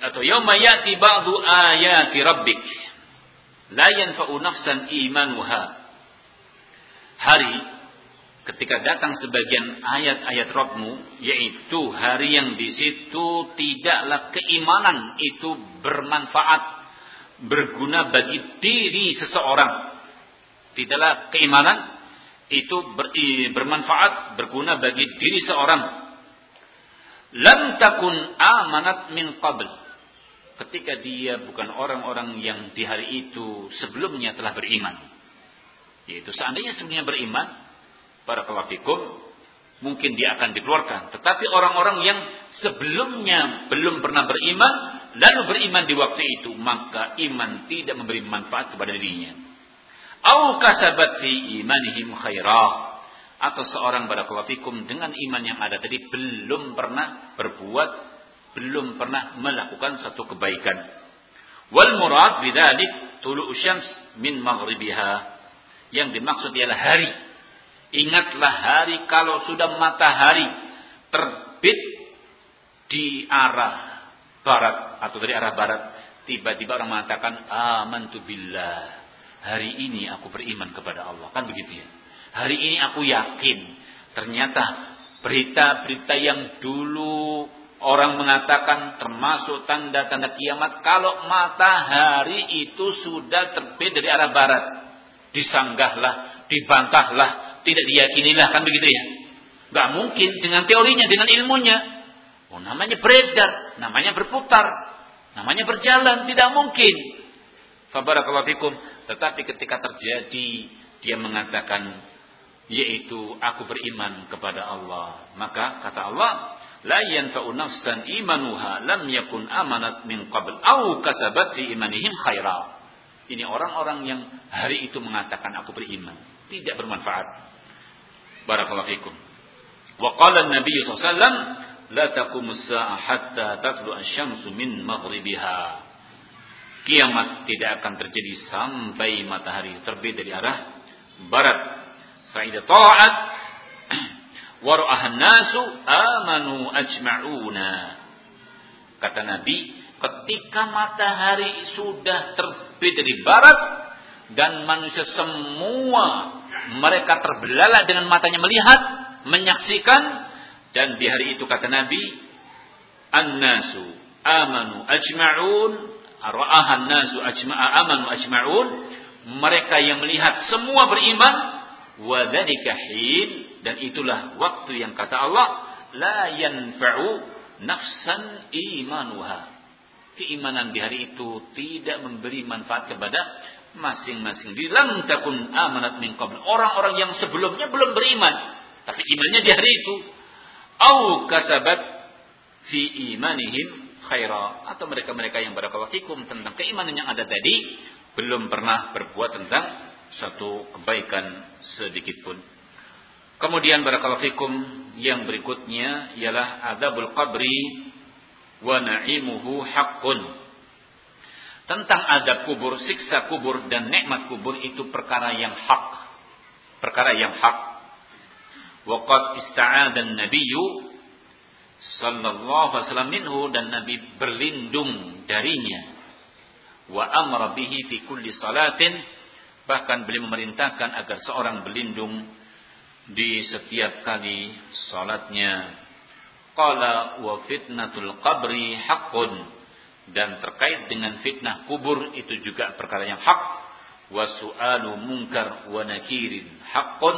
atau yauma ya'ti ba'du ayati rabbik la yanfa'u nafsan imanuha. Hari ketika datang sebagian ayat-ayat Rabbmu yaitu hari yang di situ tidaklah keimanan itu bermanfaat berguna bagi diri seseorang. Tidaklah keimanan itu ber, bermanfaat, berguna bagi diri seorang. Lam takun amanat min qabl. Ketika dia bukan orang-orang yang di hari itu sebelumnya telah beriman. Yaitu seandainya sebelumnya beriman, para kelafikum, mungkin dia akan dikeluarkan. Tetapi orang-orang yang sebelumnya belum pernah beriman, lalu beriman di waktu itu, maka iman tidak memberi manfaat kepada dirinya. Au kasabat fi imanihim khairah atau seorang barakallahu dengan iman yang ada tadi belum pernah berbuat belum pernah melakukan satu kebaikan. Wal murad bidzalik tulu syams min maghribiha. Yang dimaksud ialah hari. Ingatlah hari kalau sudah matahari terbit di arah barat atau dari arah barat tiba-tiba orang mengatakan amantu billah hari ini aku beriman kepada Allah. Kan begitu ya. Hari ini aku yakin ternyata berita-berita yang dulu Orang mengatakan termasuk tanda-tanda kiamat kalau matahari itu sudah terbit dari arah barat. Disanggahlah, dibantahlah, tidak diyakinilah kan begitu ya. Gak mungkin dengan teorinya, dengan ilmunya. Oh namanya beredar, namanya berputar, namanya berjalan, tidak mungkin. Fabarakallahu fikum. Tetapi ketika terjadi dia mengatakan yaitu aku beriman kepada Allah. Maka kata Allah, la yanfa'u nafsan imanuha lam yakun amanat min qabl au kasabat fi imanihim khaira. Ini orang-orang yang hari itu mengatakan aku beriman, tidak bermanfaat. Barakallahu fikum. Wa qala an-nabiy sallallahu la taqumu as-sa'a hatta tatlu asy-syamsu min maghribiha. Kiamat tidak akan terjadi sampai matahari terbit dari arah barat. Fa idza ta'at wara'ahan nasu amanu ajma'una. Kata Nabi, ketika matahari sudah terbit dari barat dan manusia semua mereka terbelalak dengan matanya melihat, menyaksikan dan di hari itu kata Nabi, an-nasu amanu ajma'un, ra'ahan nasu ajma'a amanu ajma'un, mereka yang melihat semua beriman, wa dzalika dan itulah waktu yang kata Allah la yanfa'u nafsan imanuha. Keimanan di hari itu tidak memberi manfaat kepada masing-masing. Lam takun amanat min qabl. Orang-orang yang sebelumnya belum beriman, tapi imannya di hari itu. Au kasabat fi imanihim khaira atau mereka-mereka yang barakallahu fikum tentang keimanan yang ada tadi belum pernah berbuat tentang satu kebaikan sedikit pun. Kemudian barakallahu fikum yang berikutnya ialah azabul qabri wa na'imuhu haqqun. Tentang adab kubur, siksa kubur dan nikmat kubur itu perkara yang hak. Perkara yang hak. Wa qad ista'ada an-nabiyyu sallallahu alaihi wasallam minhu dan Nabi berlindung darinya. Wa amara bihi fi kulli salatin bahkan beliau memerintahkan agar seorang berlindung di setiap kali salatnya. Qala wa fitnatul qabri haqqun dan terkait dengan fitnah kubur itu juga perkara yang hak. Wa su'alu munkar wa nakirin haqqun.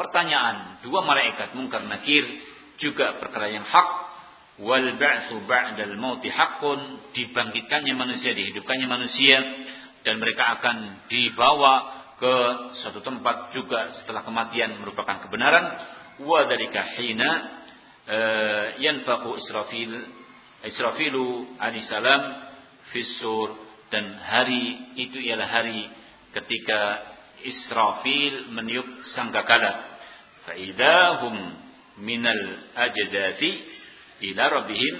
Pertanyaan dua malaikat munkar nakir juga perkara yang hak. Wal ba'tsu ba'dal mauti haqqun. Dibangkitkannya manusia, dihidupkannya manusia dan mereka akan dibawa ke suatu tempat juga setelah kematian merupakan kebenaran wa dzalika hina uh, yanfaqu Israfil Israfilu alaihi salam fisur dan hari itu ialah hari ketika Israfil meniup sangkakala fa idahum minal ajdati ila rabbihim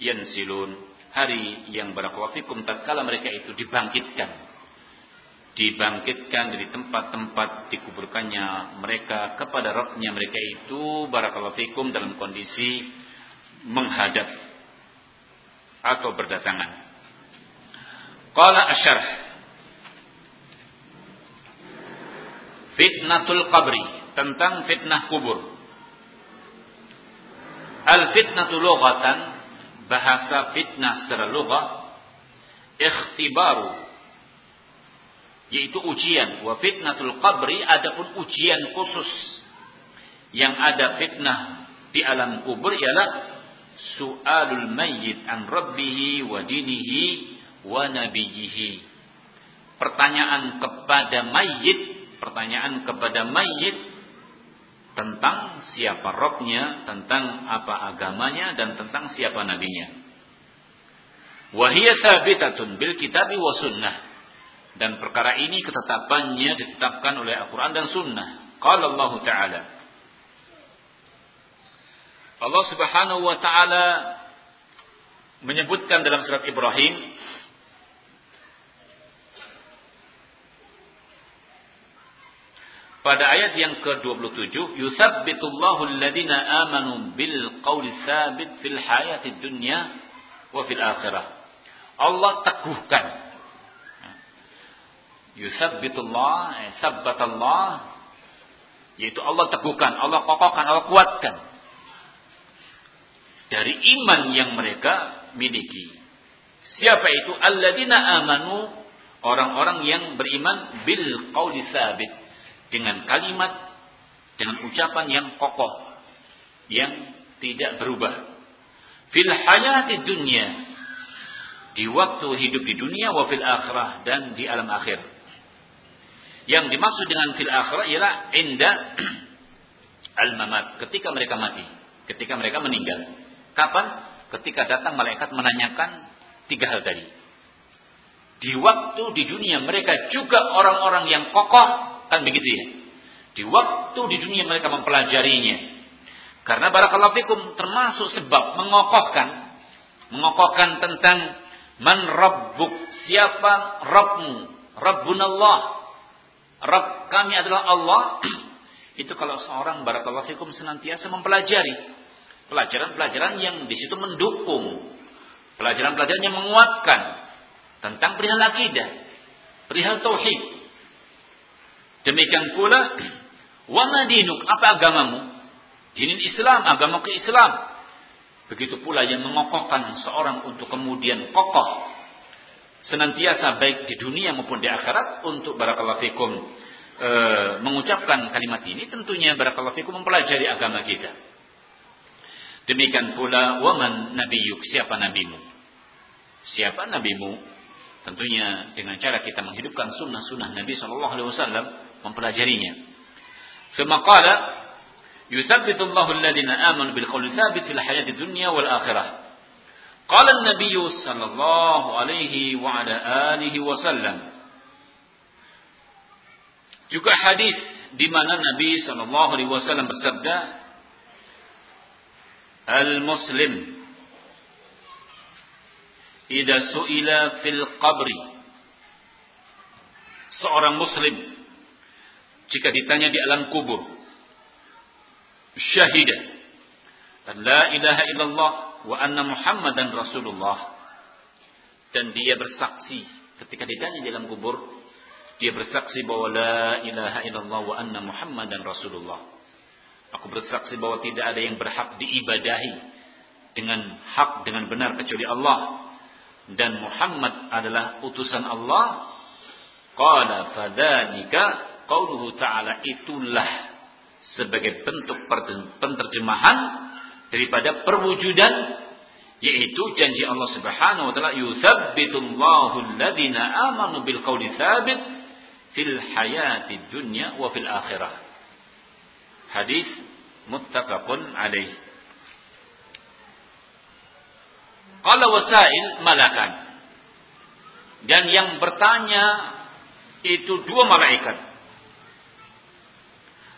yansilun hari yang barakallahu tatkala mereka itu dibangkitkan. Dibangkitkan dari tempat-tempat dikuburkannya mereka kepada Rabbnya mereka itu barakallahu fikum dalam kondisi menghadap atau berdatangan. Qala asyarh Fitnatul qabri tentang fitnah kubur. Al fitnatu lughatan bahasa fitnah secara lughah ikhtibaru yaitu ujian wa fitnatul qabri adapun ujian khusus yang ada fitnah di alam kubur ialah su'alul mayyit an rabbihi wa dinihi wa nabiyhi pertanyaan kepada mayit pertanyaan kepada mayit tentang siapa robnya tentang apa agamanya dan tentang siapa nabinya wahiyya sabitatun bil kitabi wa sunnah dan perkara ini ketetapannya ditetapkan oleh Al-Quran dan Sunnah. Qala Allah Ta'ala. Allah Subhanahu wa Ta'ala menyebutkan dalam surat Ibrahim pada ayat yang ke-27 yusabbitullahu alladhina amanu bil qawli sabit fil hayatid dunya wa fil akhirah Allah teguhkan Yusabbitullah, eh, sabbatallah, yaitu Allah teguhkan, Allah kokohkan, Allah kuatkan. dari iman yang mereka miliki. Siapa itu? Alladzina amanu orang-orang yang beriman bil qauli sabit dengan kalimat dengan ucapan yang kokoh yang tidak berubah. Fil hayati dunia di waktu hidup di dunia wa fil akhirah dan di alam akhir. Yang dimaksud dengan fil akhirah ialah inda al-mamat, ketika mereka mati, ketika mereka meninggal. Kapan? Ketika datang malaikat menanyakan tiga hal tadi. Di waktu di dunia mereka juga orang-orang yang kokoh, kan begitu ya. Di waktu di dunia mereka mempelajarinya. Karena barakallahu fikum termasuk sebab mengokohkan mengokohkan tentang man rabbuk, siapa Rabbmu? Rabbunallah. Rabb kami adalah Allah. Itu kalau seorang barakallahu fikum senantiasa mempelajari pelajaran-pelajaran yang di situ mendukung, pelajaran-pelajaran yang menguatkan tentang perihal akidah, perihal tauhid. Demikian pula, wa madinuk, apa agamamu? Dinin Islam, agama ke Islam. Begitu pula yang mengokohkan seorang untuk kemudian kokoh senantiasa baik di dunia maupun di akhirat untuk barakallahu fikum e, mengucapkan kalimat ini tentunya barakallahu fikum mempelajari agama kita. Demikian pula waman nabiyuk siapa nabimu? Siapa nabimu? Tentunya dengan cara kita menghidupkan sunnah-sunnah Nabi Shallallahu Alaihi Wasallam mempelajarinya. Semakala yusabbitu Allahu alladhina amanu bil qawli thabit fil hayati dunya wal akhirah. Qala an-nabiy sallallahu alaihi wa ala alihi wasallam. Juga hadis di mana Nabi sallallahu alaihi wasallam bersabda, Al-Muslim Ida su'ila fil qabri Seorang Muslim Jika ditanya di alam kubur Syahidah Dan la ilaha illallah Wa anna muhammadan rasulullah Dan dia bersaksi Ketika ditanya di alam kubur Dia bersaksi bahwa la ilaha illallah Wa anna muhammadan rasulullah Aku bersaksi bahwa tidak ada yang berhak diibadahi dengan hak dengan benar kecuali Allah dan Muhammad adalah utusan Allah. Qala fadzalika qauluhu ta'ala itulah sebagai bentuk penterjemahan daripada perwujudan yaitu janji Allah Subhanahu wa taala yutsabbitullahu alladziina amanu bil qawli tsabit fil hayati dunya wa fil akhirah. Hadis muttafaqun alaih. Qala wasail malakan. Dan yang bertanya itu dua malaikat.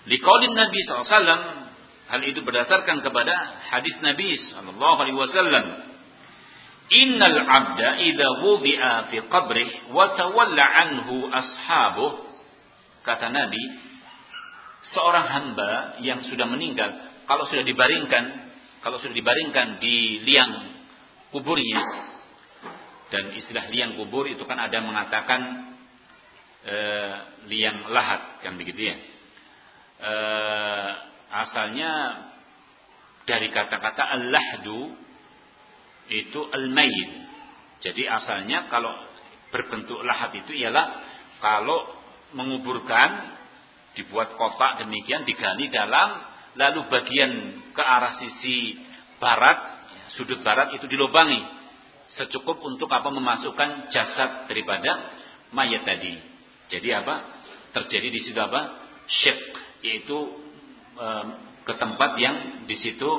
Liqaulin Nabi SAW hal itu berdasarkan kepada hadis Nabi wasallam. Innal 'abda idza wudi'a fi qabrih wa tawalla anhu ashabuh. Kata Nabi seorang hamba yang sudah meninggal kalau sudah dibaringkan kalau sudah dibaringkan di liang kuburnya dan istilah liang kubur itu kan ada mengatakan e, liang lahat kan begitu ya e, asalnya dari kata-kata al-lahdu itu al-mayyit. Jadi asalnya kalau berbentuk lahat itu ialah kalau menguburkan dibuat kotak demikian digali dalam lalu bagian ke arah sisi barat sudut barat itu dilubangi secukup untuk apa memasukkan jasad daripada mayat tadi. Jadi apa? Terjadi di situ apa? Syek yaitu e, ke tempat yang di situ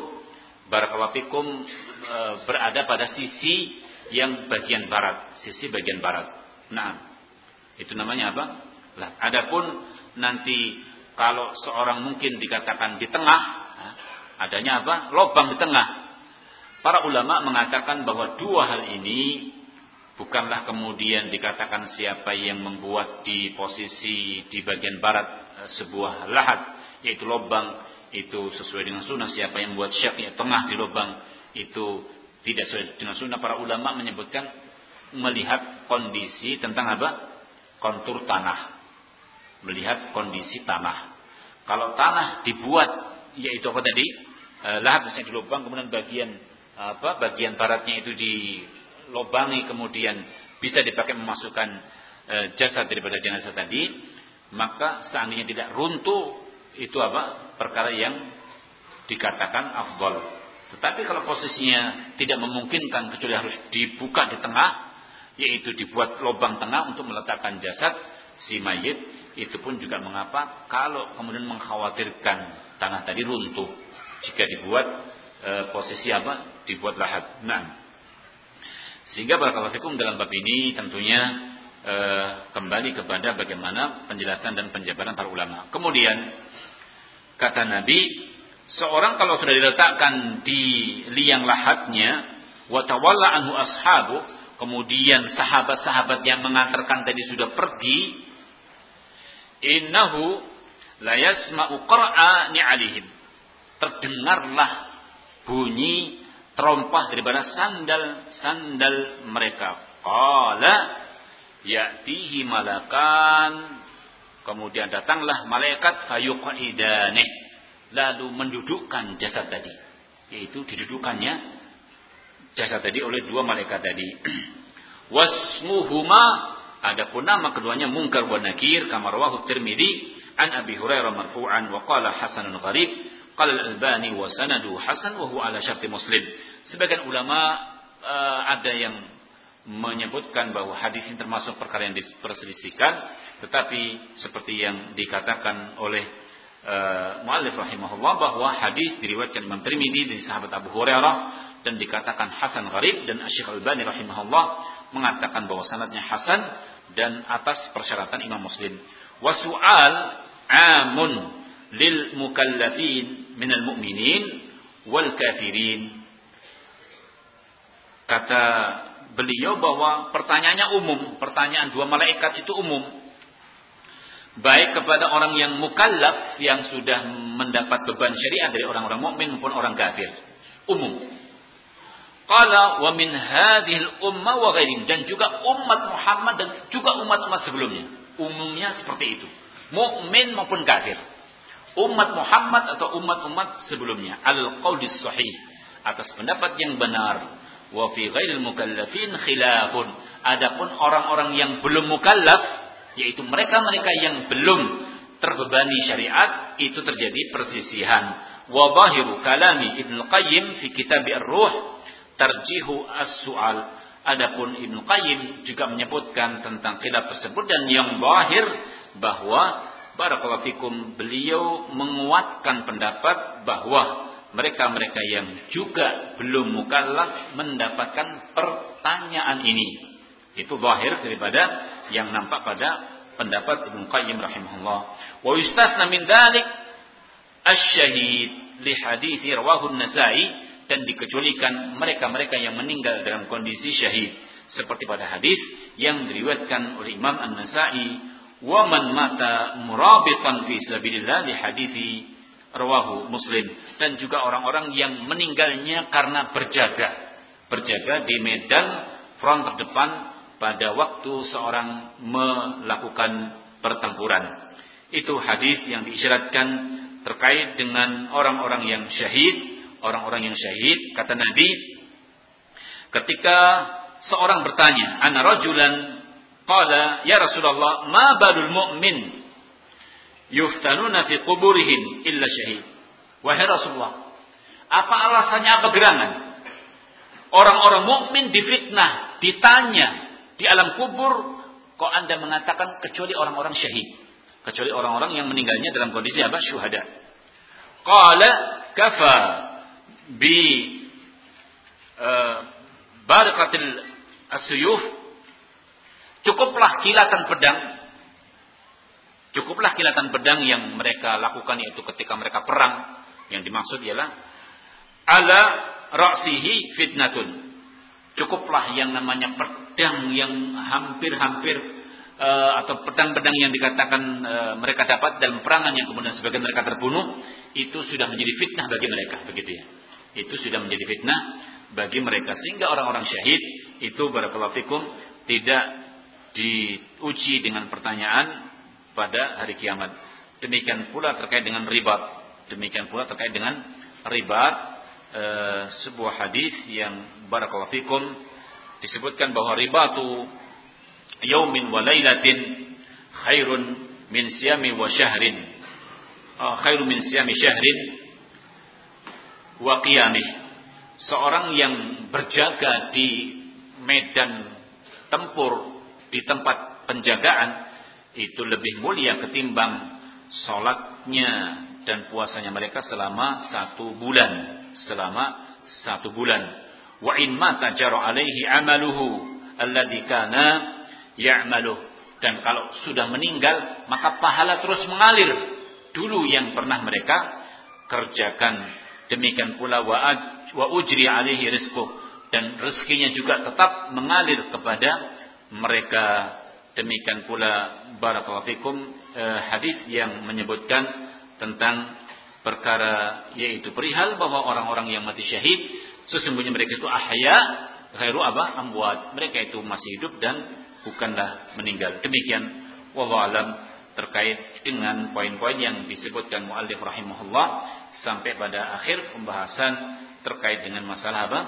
barakalafikum e, berada pada sisi yang bagian barat sisi bagian barat nah itu namanya apa lah adapun nanti kalau seorang mungkin dikatakan di tengah, adanya apa? Lobang di tengah. Para ulama mengatakan bahwa dua hal ini bukanlah kemudian dikatakan siapa yang membuat di posisi di bagian barat eh, sebuah lahat, yaitu lobang itu sesuai dengan sunnah. Siapa yang membuat syaknya tengah di lobang itu tidak sesuai dengan sunnah. Para ulama menyebutkan melihat kondisi tentang apa? Kontur tanah melihat kondisi tanah. Kalau tanah dibuat yaitu apa tadi? E, lahat misalnya di lubang kemudian bagian apa bagian baratnya itu dilobangi kemudian bisa dipakai memasukkan e, jasad daripada jenazah tadi, maka seandainya tidak runtuh itu apa? perkara yang dikatakan afdal. Tetapi kalau posisinya tidak memungkinkan kecuali harus dibuka di tengah, yaitu dibuat lubang tengah untuk meletakkan jasad si mayit, itu pun juga mengapa kalau kemudian mengkhawatirkan tanah tadi runtuh jika dibuat e, posisi apa? dibuat lahat. Nah, sehingga barakallahu fikum dalam bab ini tentunya e, kembali kepada bagaimana penjelasan dan penjabaran para ulama. Kemudian kata Nabi seorang kalau sudah diletakkan di liang lahatnya wa tawalla anhu ashabu kemudian sahabat-sahabat yang mengantarkan tadi sudah pergi innahu la yasma'u qara'a ni'alihim terdengarlah bunyi terompah daripada sandal-sandal mereka. Qala ya'tihi malakan. Kemudian datanglah malaikat fayuqidane lalu mendudukkan jasad tadi. Yaitu didudukannya jasad tadi oleh dua malaikat tadi. Wasmuhuma adapun nama keduanya Munkar wa Nakir kama rawahu Tirmidzi an Abi Hurairah marfu'an wa qala hasanun gharib. Qala al-Albani wa sanadu hasan wa huwa ala syarti Muslim. Sebagian ulama uh, ada yang menyebutkan bahwa hadis ini termasuk perkara yang diperselisihkan tetapi seperti yang dikatakan oleh uh, muallif rahimahullah bahwa hadis diriwayatkan Imam Tirmidzi dari sahabat Abu Hurairah dan dikatakan hasan gharib dan Syekh Al-Albani rahimahullah mengatakan bahwa sanadnya hasan dan atas persyaratan Imam Muslim. Wasu'al amun lil mukallafin minal mu'minin wal kafirin. Kata beliau bahwa pertanyaannya umum, pertanyaan dua malaikat itu umum. Baik kepada orang yang mukallaf yang sudah mendapat beban syariat dari orang-orang mukmin maupun orang kafir. Umum. Qala wa min hadhil umma wa ghairihim. Dan juga umat Muhammad dan juga umat-umat sebelumnya. Umumnya seperti itu. Mukmin maupun kafir. Umat Muhammad atau umat-umat sebelumnya. Al qaulis sahih. Atas pendapat yang benar wa fi ghairil mukallafin khilafun. Adapun orang-orang yang belum mukallaf yaitu mereka-mereka yang belum terbebani syariat itu terjadi perselisihan. Wa zahiru kalami Ibnu Qayyim fi kitab Ar-Ruh tarjihu as-su'al. Adapun Ibnu Qayyim juga menyebutkan tentang khilaf tersebut dan yang zahir bahwa barakallahu fikum beliau menguatkan pendapat bahwa mereka-mereka yang juga belum mukallaf mendapatkan pertanyaan ini itu zahir daripada yang nampak pada pendapat Ibnu Qayyim rahimahullah. Wa yustasna min dzalik asy-syahid li hadithi rawahu an-Nasa'i dan dikecualikan mereka-mereka yang meninggal dalam kondisi syahid seperti pada hadis yang diriwayatkan oleh Imam An-Nasa'i wa man mata murabitan fi sabilillah li hadithi rawahu Muslim. Dan juga orang-orang yang meninggalnya karena berjaga. Berjaga di medan front terdepan pada waktu seorang melakukan pertempuran. Itu hadis yang diisyaratkan terkait dengan orang-orang yang syahid, orang-orang yang syahid kata Nabi ketika seorang bertanya, "Ana rajulan? Qala ya Rasulullah, ma badul mu'min yuftanuna fi quburihim illa syahid." Wahai Rasulullah, apa alasannya apa gerangan? Orang-orang mukmin difitnah, ditanya di alam kubur kok Anda mengatakan kecuali orang-orang syahid, kecuali orang-orang yang meninggalnya dalam kondisi apa? syuhada. Qala kafa bi uh, barakatil asyuf cukuplah kilatan pedang cukuplah kilatan pedang yang mereka lakukan yaitu ketika mereka perang. Yang dimaksud ialah ala ra'sihi fitnatun. Cukuplah yang namanya pedang yang hampir-hampir uh, atau pedang-pedang yang dikatakan uh, mereka dapat dalam perangan yang kemudian sebagian mereka terbunuh itu sudah menjadi fitnah bagi mereka begitu ya. Itu sudah menjadi fitnah bagi mereka. Sehingga orang-orang syahid itu barakallahu fikum tidak diuji dengan pertanyaan pada hari kiamat. Demikian pula terkait dengan ribat demikian pula terkait dengan ribat uh, sebuah hadis yang barakallahu fikum disebutkan bahwa ribatu yaumin wa lailatin khairun min siyami wa syahrin. Uh, khairun min siyami syahrin wa qiyamih. Seorang yang berjaga di medan tempur di tempat penjagaan itu lebih mulia ketimbang sholatnya dan puasanya mereka selama satu bulan. Selama satu bulan. Wa in mata jara alaihi amaluhu alladhi kana ya'maluh. Dan kalau sudah meninggal maka pahala terus mengalir. Dulu yang pernah mereka kerjakan. Demikian pula wa, wa ujri alaihi rizquh. Dan rezekinya juga tetap mengalir kepada mereka demikian pula barakallahu fikum eh, hadis yang menyebutkan tentang perkara yaitu perihal bahwa orang-orang yang mati syahid sesungguhnya mereka itu ahya khairu apa amwat. Mereka itu masih hidup dan bukanlah meninggal. Demikian wallahu alam terkait dengan poin-poin yang disebutkan muallif rahimahullah sampai pada akhir pembahasan terkait dengan masalah apa?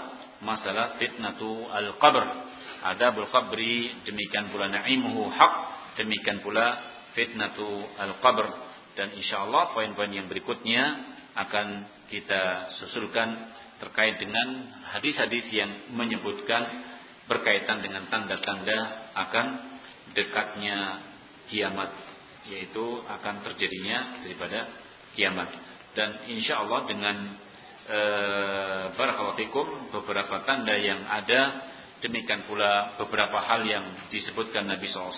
Masalah fitnatu al-qabr adabul qabri demikian pula na'imuhu haq demikian pula fitnatu al-qabr. Dan insyaallah poin-poin yang berikutnya akan kita susulkan terkait dengan hadis-hadis yang menyebutkan berkaitan dengan tanda-tanda akan dekatnya kiamat yaitu akan terjadinya daripada kiamat. Dan insyaallah dengan e, barakallahu beberapa tanda yang ada demikian pula beberapa hal yang disebutkan Nabi SAW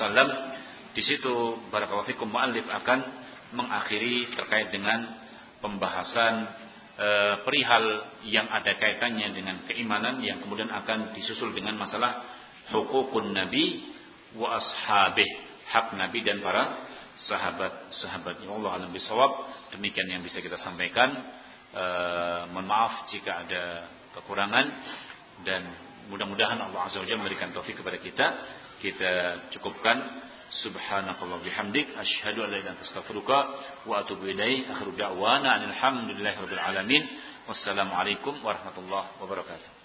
di situ barakallahu fikum muallif akan mengakhiri terkait dengan pembahasan e, perihal yang ada kaitannya dengan keimanan yang kemudian akan disusul dengan masalah hukukun nabi wa ashabih hak nabi dan para sahabat-sahabatnya Allah alam bisawab. Demikian yang bisa kita sampaikan. E, mohon maaf jika ada kekurangan dan mudah-mudahan Allah azza wajalla memberikan taufik kepada kita kita cukupkan Subhanakallah bihamdik asyhadu an la ilaha illa wa atubu ilaik. Akhiru da'wana alhamdulillahi rabbil alamin. Wassalamualaikum warahmatullahi wabarakatuh.